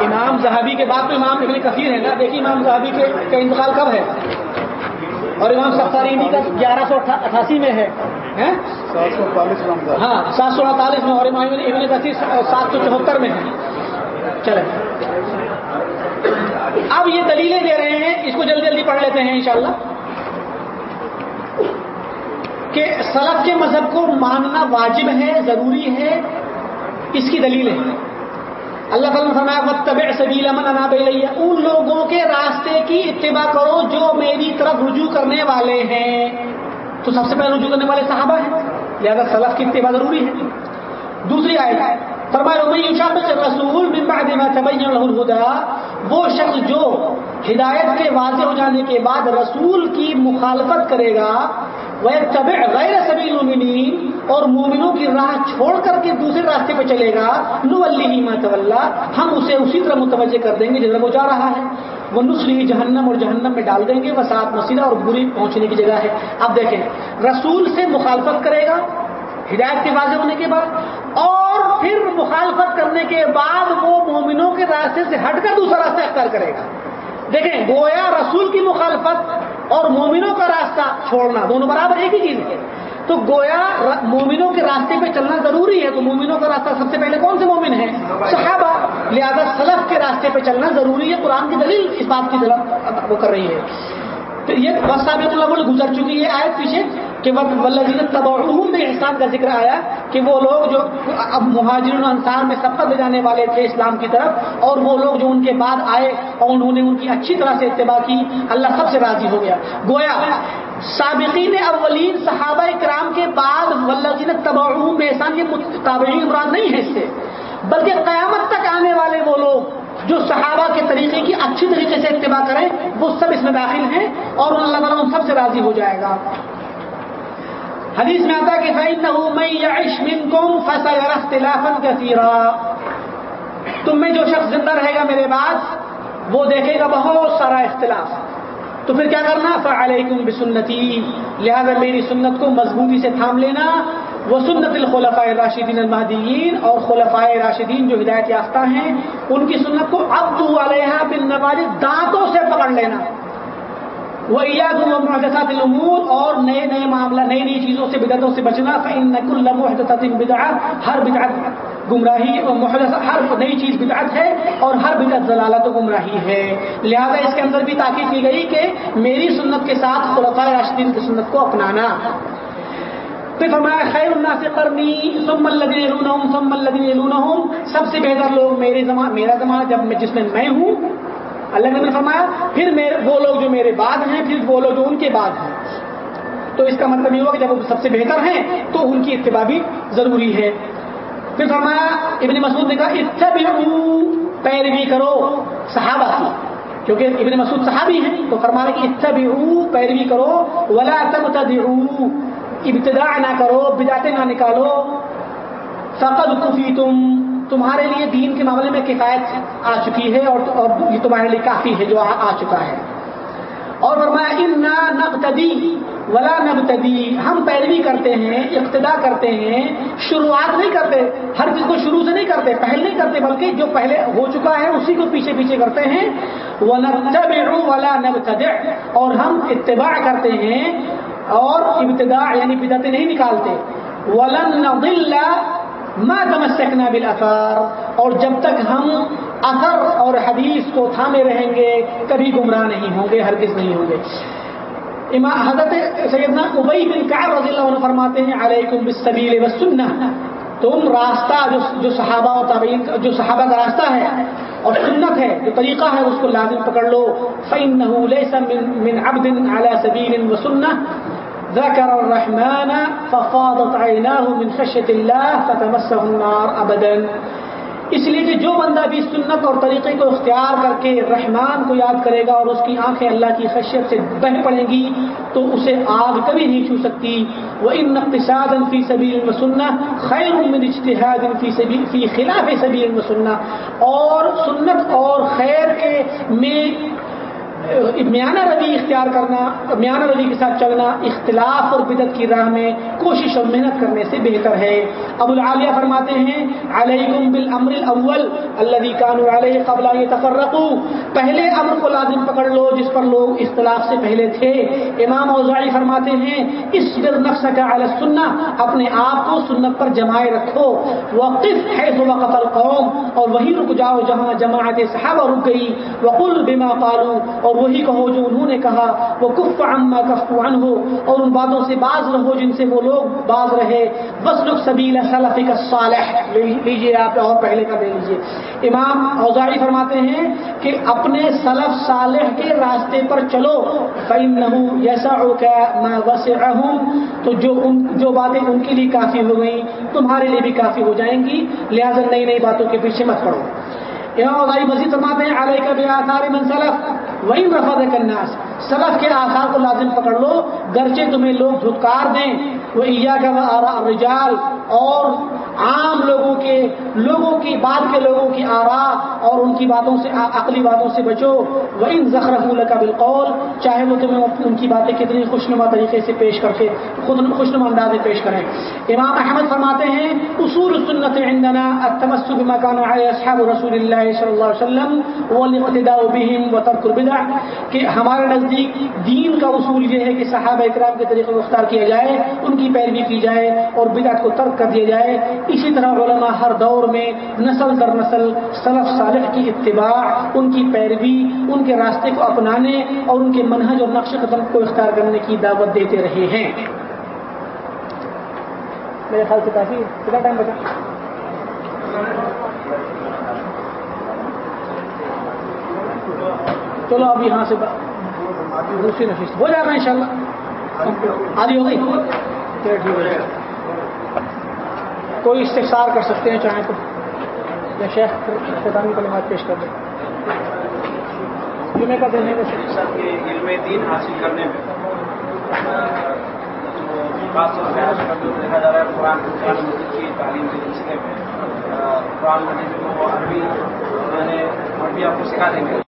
امام صحابی کے بعد تو امام ابن کثیر ہے نا۔ دیکھیے امام صحابی کے کا انتقال کب ہے؟ اور امام سفارینی کا گیارہ سو اٹھاسی میں ہے؟
سات سو
ہاں سات سو اڑتالیس میں اور امام ابن کثیر سات سو چوہتر میں ہے چلے اب یہ دلیلیں دے رہے ہیں۔ اس کو جلدی جلدی پڑھ لیتے ہیں انشاءاللہ۔ کہ سلف کے مذہب کو ماننا واجب ہے، ضروری ہے، اس کی دلیل ہے۔ اللہ تعالیٰ نے فرمایا وطب سبیل امن انا إِلَيَّ۔ ان لوگوں کے راستے کی اتباع کرو جو میری طرف رجوع کرنے والے ہیں۔ تو سب سے پہلے رجوع کرنے والے صحابہ ہیں، لہذا سلف کی اتباع ضروری ہے۔ دوسری آیت ہے فرمایا وَمَن يُشَاقِقِ الرَّسُولَ مِن بَعْدِ مَا تَبَيَّنَ لَهُ الْهُدَى وہ شخص جو ہدایت کے واضح ہو جانے کے بعد رسول کی مخالفت کرے گا وہ غیر سبیل المؤمنین اور مومنوں کی راہ چھوڑ کر کے دوسرے راستے پہ چلے گا نو اللہ متول ہم اسے اسی طرح متوجہ کر دیں گے جدھر وہ جا رہا ہے۔ وہ نسلی جہنم اور جہنم میں ڈال دیں گے، وہ سات مسیدہ اور بری پہنچنے کی جگہ ہے۔ اب دیکھیں، رسول سے مخالفت کرے گا، ہدایت کے واضح ہونے کے بعد، اور پھر مخالفت کرنے کے بعد وہ مومنوں کے راستے سے ہٹ کر دوسرا راستہ اختیار کرے گا۔ دیکھیں، گویا رسول کی مخالفت اور مومنوں کا راستہ چھوڑنا دونوں برابر ایک ہی چیز ہے۔ تو گویا مومنوں کے راستے پہ چلنا ضروری ہے تو مومنوں کا راستہ سب سے پہلے کون سے مومن ہے صحابہ۔ لہذا سلف کے راستے پہ چلنا ضروری ہے۔ قرآن کی دلیل اس بات کی طرف وہ کر رہی ہے۔ تو یہ وسابق اللہ گزر چکی ہے آئے پیچھے کہ ولزین تبعہم میں احسان کا ذکر آیا کہ وہ لوگ جو اب مہاجرین انصار میں سفر جانے والے تھے اسلام کی طرف اور وہ لوگ جو ان کے بعد آئے اور انہوں نے ان کی اچھی طرح سے اتباع کی، اللہ سب سے راضی ہو گیا۔ گویا سابقین اولین صحابہ کرام کے بعد ولزین تبعہم میں احسان، یہ تابعین مراد نہیں ہے اس سے، بلکہ قیامت تک آنے والے وہ لوگ جو صحابہ کے طریقے کی اچھی طریقے سے اتباع کریں، وہ سب اس میں داخل ہیں اور اللہ تعالیٰ ان سب سے راضی ہو جائے گا۔ حدیث میں آتا کہ تم میں جو شخص زندہ رہے گا میرے بعد، وہ دیکھے گا بہت سارا اختلاف۔ تو پھر کیا کرنا؟ فعلیکم بسنتی لہذا میری سنت کو مضبوطی سے تھام لینا۔ وہ سنت الخلفاء راشدین المہدیین، اور خلفاء راشدین جو ہدایت یافتہ ہیں، ان کی سنت کو اب تو علیہ بن نواز دانتوں سے پکڑ لینا۔ وہ محدثات الامور اور نئے نئے معاملہ نئی نئی چیزوں سے بدعتوں سے بچنا۔ فإن كل محدثات بدعت ہر بدعت گمراہی اور محدث، ہر نئی چیز بدعت ہے، اور ہر بدعت ضلالت و گمراہی ہے۔ لہذا اس کے اندر بھی تاکید کی گئی کہ میری سنت کے ساتھ خلفاء راشدین کی سنت کو اپنانا۔ پھر فرمایا خیر الناس قرنی ثم الذين يلونهم ثم سب سے بہتر لوگ میرے زمان، میرا زمانہ جب میں جس میں میں ہوں، اللہ نے فرمایا، پھر میرے وہ لوگ جو میرے بعد ہیں، پھر وہ لوگ جو ان کے بعد ہیں۔ تو اس کا مطلب یہ ہوا کہ جب وہ سب سے بہتر ہیں، تو ان کی اتباع بھی ضروری ہے۔ پھر فرمایا، ابن مسعود نے کہا اتبعوا پیروی کرو، صحابہ کی۔ کیونکہ ابن مسعود صحابی ہیں، تو فرمایا کہ اتبعوا پیروی کرو، ولا تبتدعوا۔ ابتداء نہ کرو بدعتیں نہ نکالو۔ فقد کفیتم تمہارے لیے دین کے معاملے میں کفایت آ چکی ہے اور یہ تمہارے لیے کافی ہے جو آ چکا ہے۔ اور فرمایا، انا نقتدی ولا نبتدی ہم پیروی کرتے ہیں ابتدا کرتے ہیں، شروعات نہیں کرتے، ہر چیز کو شروع سے نہیں کرتے پہل نہیں کرتے، بلکہ جو پہلے ہو چکا ہے، اسی کو پیچھے پیچھے کرتے ہیں۔ ولا نبتدع اور ہم اتباع کرتے ہیں۔ اور ابتداء یعنی بدعتیں نہیں نکالتے. ولن نضل ما تمسکنا بالاثار اور جب تک ہم اثر اور حدیث کو تھامے رہیں گے، کبھی گمراہ نہیں ہوں گے، ہرگز نہیں ہوں گے. امام حضرت سیدنا ابئی بن کعب رضی اللہ عنہ فرماتے ہیں، علیکم بالسبیل والسنہ. تم راستہ جو جو صحابہ و تابعین جو صحابہ کا راستہ ہے اور سنت ہے، جو طریقہ ہے، اس کو لازم پکڑ لو. فإنه ليس من عبد على سبيل ذكر الرحمن ففاضت عيناه من خشية الله فتمسه النار أبدا. اس لیے کہ جو بندہ بھی سنت اور طریقے کو اختیار کر کے رحمان کو یاد کرے گا اور اس کی آنکھیں اللہ کی خشیت سے بہ پڑیں گی، تو اسے آگ کبھی نہیں چھو سکتی۔ وہ ان اقتصاد فی سبیل سننا خیر من اجتہاد فی سبیل فی خلاف سبیل سننا اور سنت اور خیر کے میں میانہ روی اختیار کرنا میانہ روی کے ساتھ چلنا اختلاف اور بدت کی راہ میں کوشش اور محنت کرنے سے بہتر ہے۔ ابو العالیہ فرماتے ہیں، علیکم بالامر الاول الذي كانوا عليه قبل ان يتفرقوا پہلے امر کو لازم پکڑ لو، جس پر لوگ اختلاف سے پہلے تھے۔ امام اوزاعی فرماتے ہیں، اصبر نفسك على السنه اپنے آپ کو سنت پر جمائے رکھو۔ وقف حيث وقف القوم، اور وہی رک جاؤ جہاں جماعت صحابہ رک گئی۔ وقل بما قالوا اور وہی کہو جو انہوں نے کہا، وہ کف عما کف عنہ، اور ان باتوں سے باز رہو جن سے وہ لوگ باز رہے۔ وسلک سبیل سلفک الصالح۔ لیجیے آپ اور پہلے کا لے لیجیے امام اوزاعی فرماتے ہیں کہ اپنے سلف صالح کے راستے پر چلو۔ فإنه يسعك ما وسعهم۔ تو جو ان جو باتیں ان کے لیے کافی ہو گئیں، تمہارے لیے بھی کافی ہو جائیں گی۔ لہذا نئی نئی باتوں کے پیچھے مت پڑو۔ امام اوزاعی مزید فرماتے ہیں علیہ کا بے آثار من سلف۔ وہی مفاد کرنا سلف کے آثار کو لازم پکڑ لو۔ گرچہ تمہیں لوگ دھتکار دیں۔ وہ کا رجال۔ اور عام لوگوں کے، لوگوں کی بعد کے لوگوں کی آرا اور ان کی باتوں سے، عقلی باتوں سے بچو۔ وہ ان زخر کا بالقول، چاہے وہ تمہیں ان کی باتیں کتنی خوشنما طریقے سے پیش کر کے، خود خوشنما انداز میں پیش کریں۔ امام احمد فرماتے ہیں، اصول سنت عندنا التمسك بما كان عليه اصحاب رسول الله صلی اللہ علیہ وسلم والاقتداء بهم وترك البدع، کہ ہمارے نزدیک دین کا اصول یہ ہے کہ صحابہ اکرام کے طریقے کو اختیار کیا جائے، ان کی پیروی کی جائے اور بدعت کو ترک کر دیا جائے، اسی طرح علماء ہر دور میں نسل در نسل سلف صالح کی اتباع، ان کی پیروی، ان کے راستے کو اپنانے اور ان کے منہج اور نقش قدم کو اختیار کرنے کی دعوت دیتے رہے ہیں۔ میرے خیال سے کافی کتنا ٹائم بچا؟ چلو اب یہاں سے دوسری نفیس ہو جائے گا ان شاء اللہ آدھی ہو گئی۔ چلو ٹھیک کوئی استفسار کر سکتے ہیں چاہیں تو؟ یا شیخ خدانی کلمات پیش کر دیں۔ جمعے کا دن ہے۔
علم دین حاصل کرنے میں۔ خاص طور پہ دیکھا جا رہا ہے، قرآن قرآن مجید کی تعلیم کے سلسلے میں۔ قرآن مجید کو عربی میں نے عربی آپ کو سکھا دیں گے۔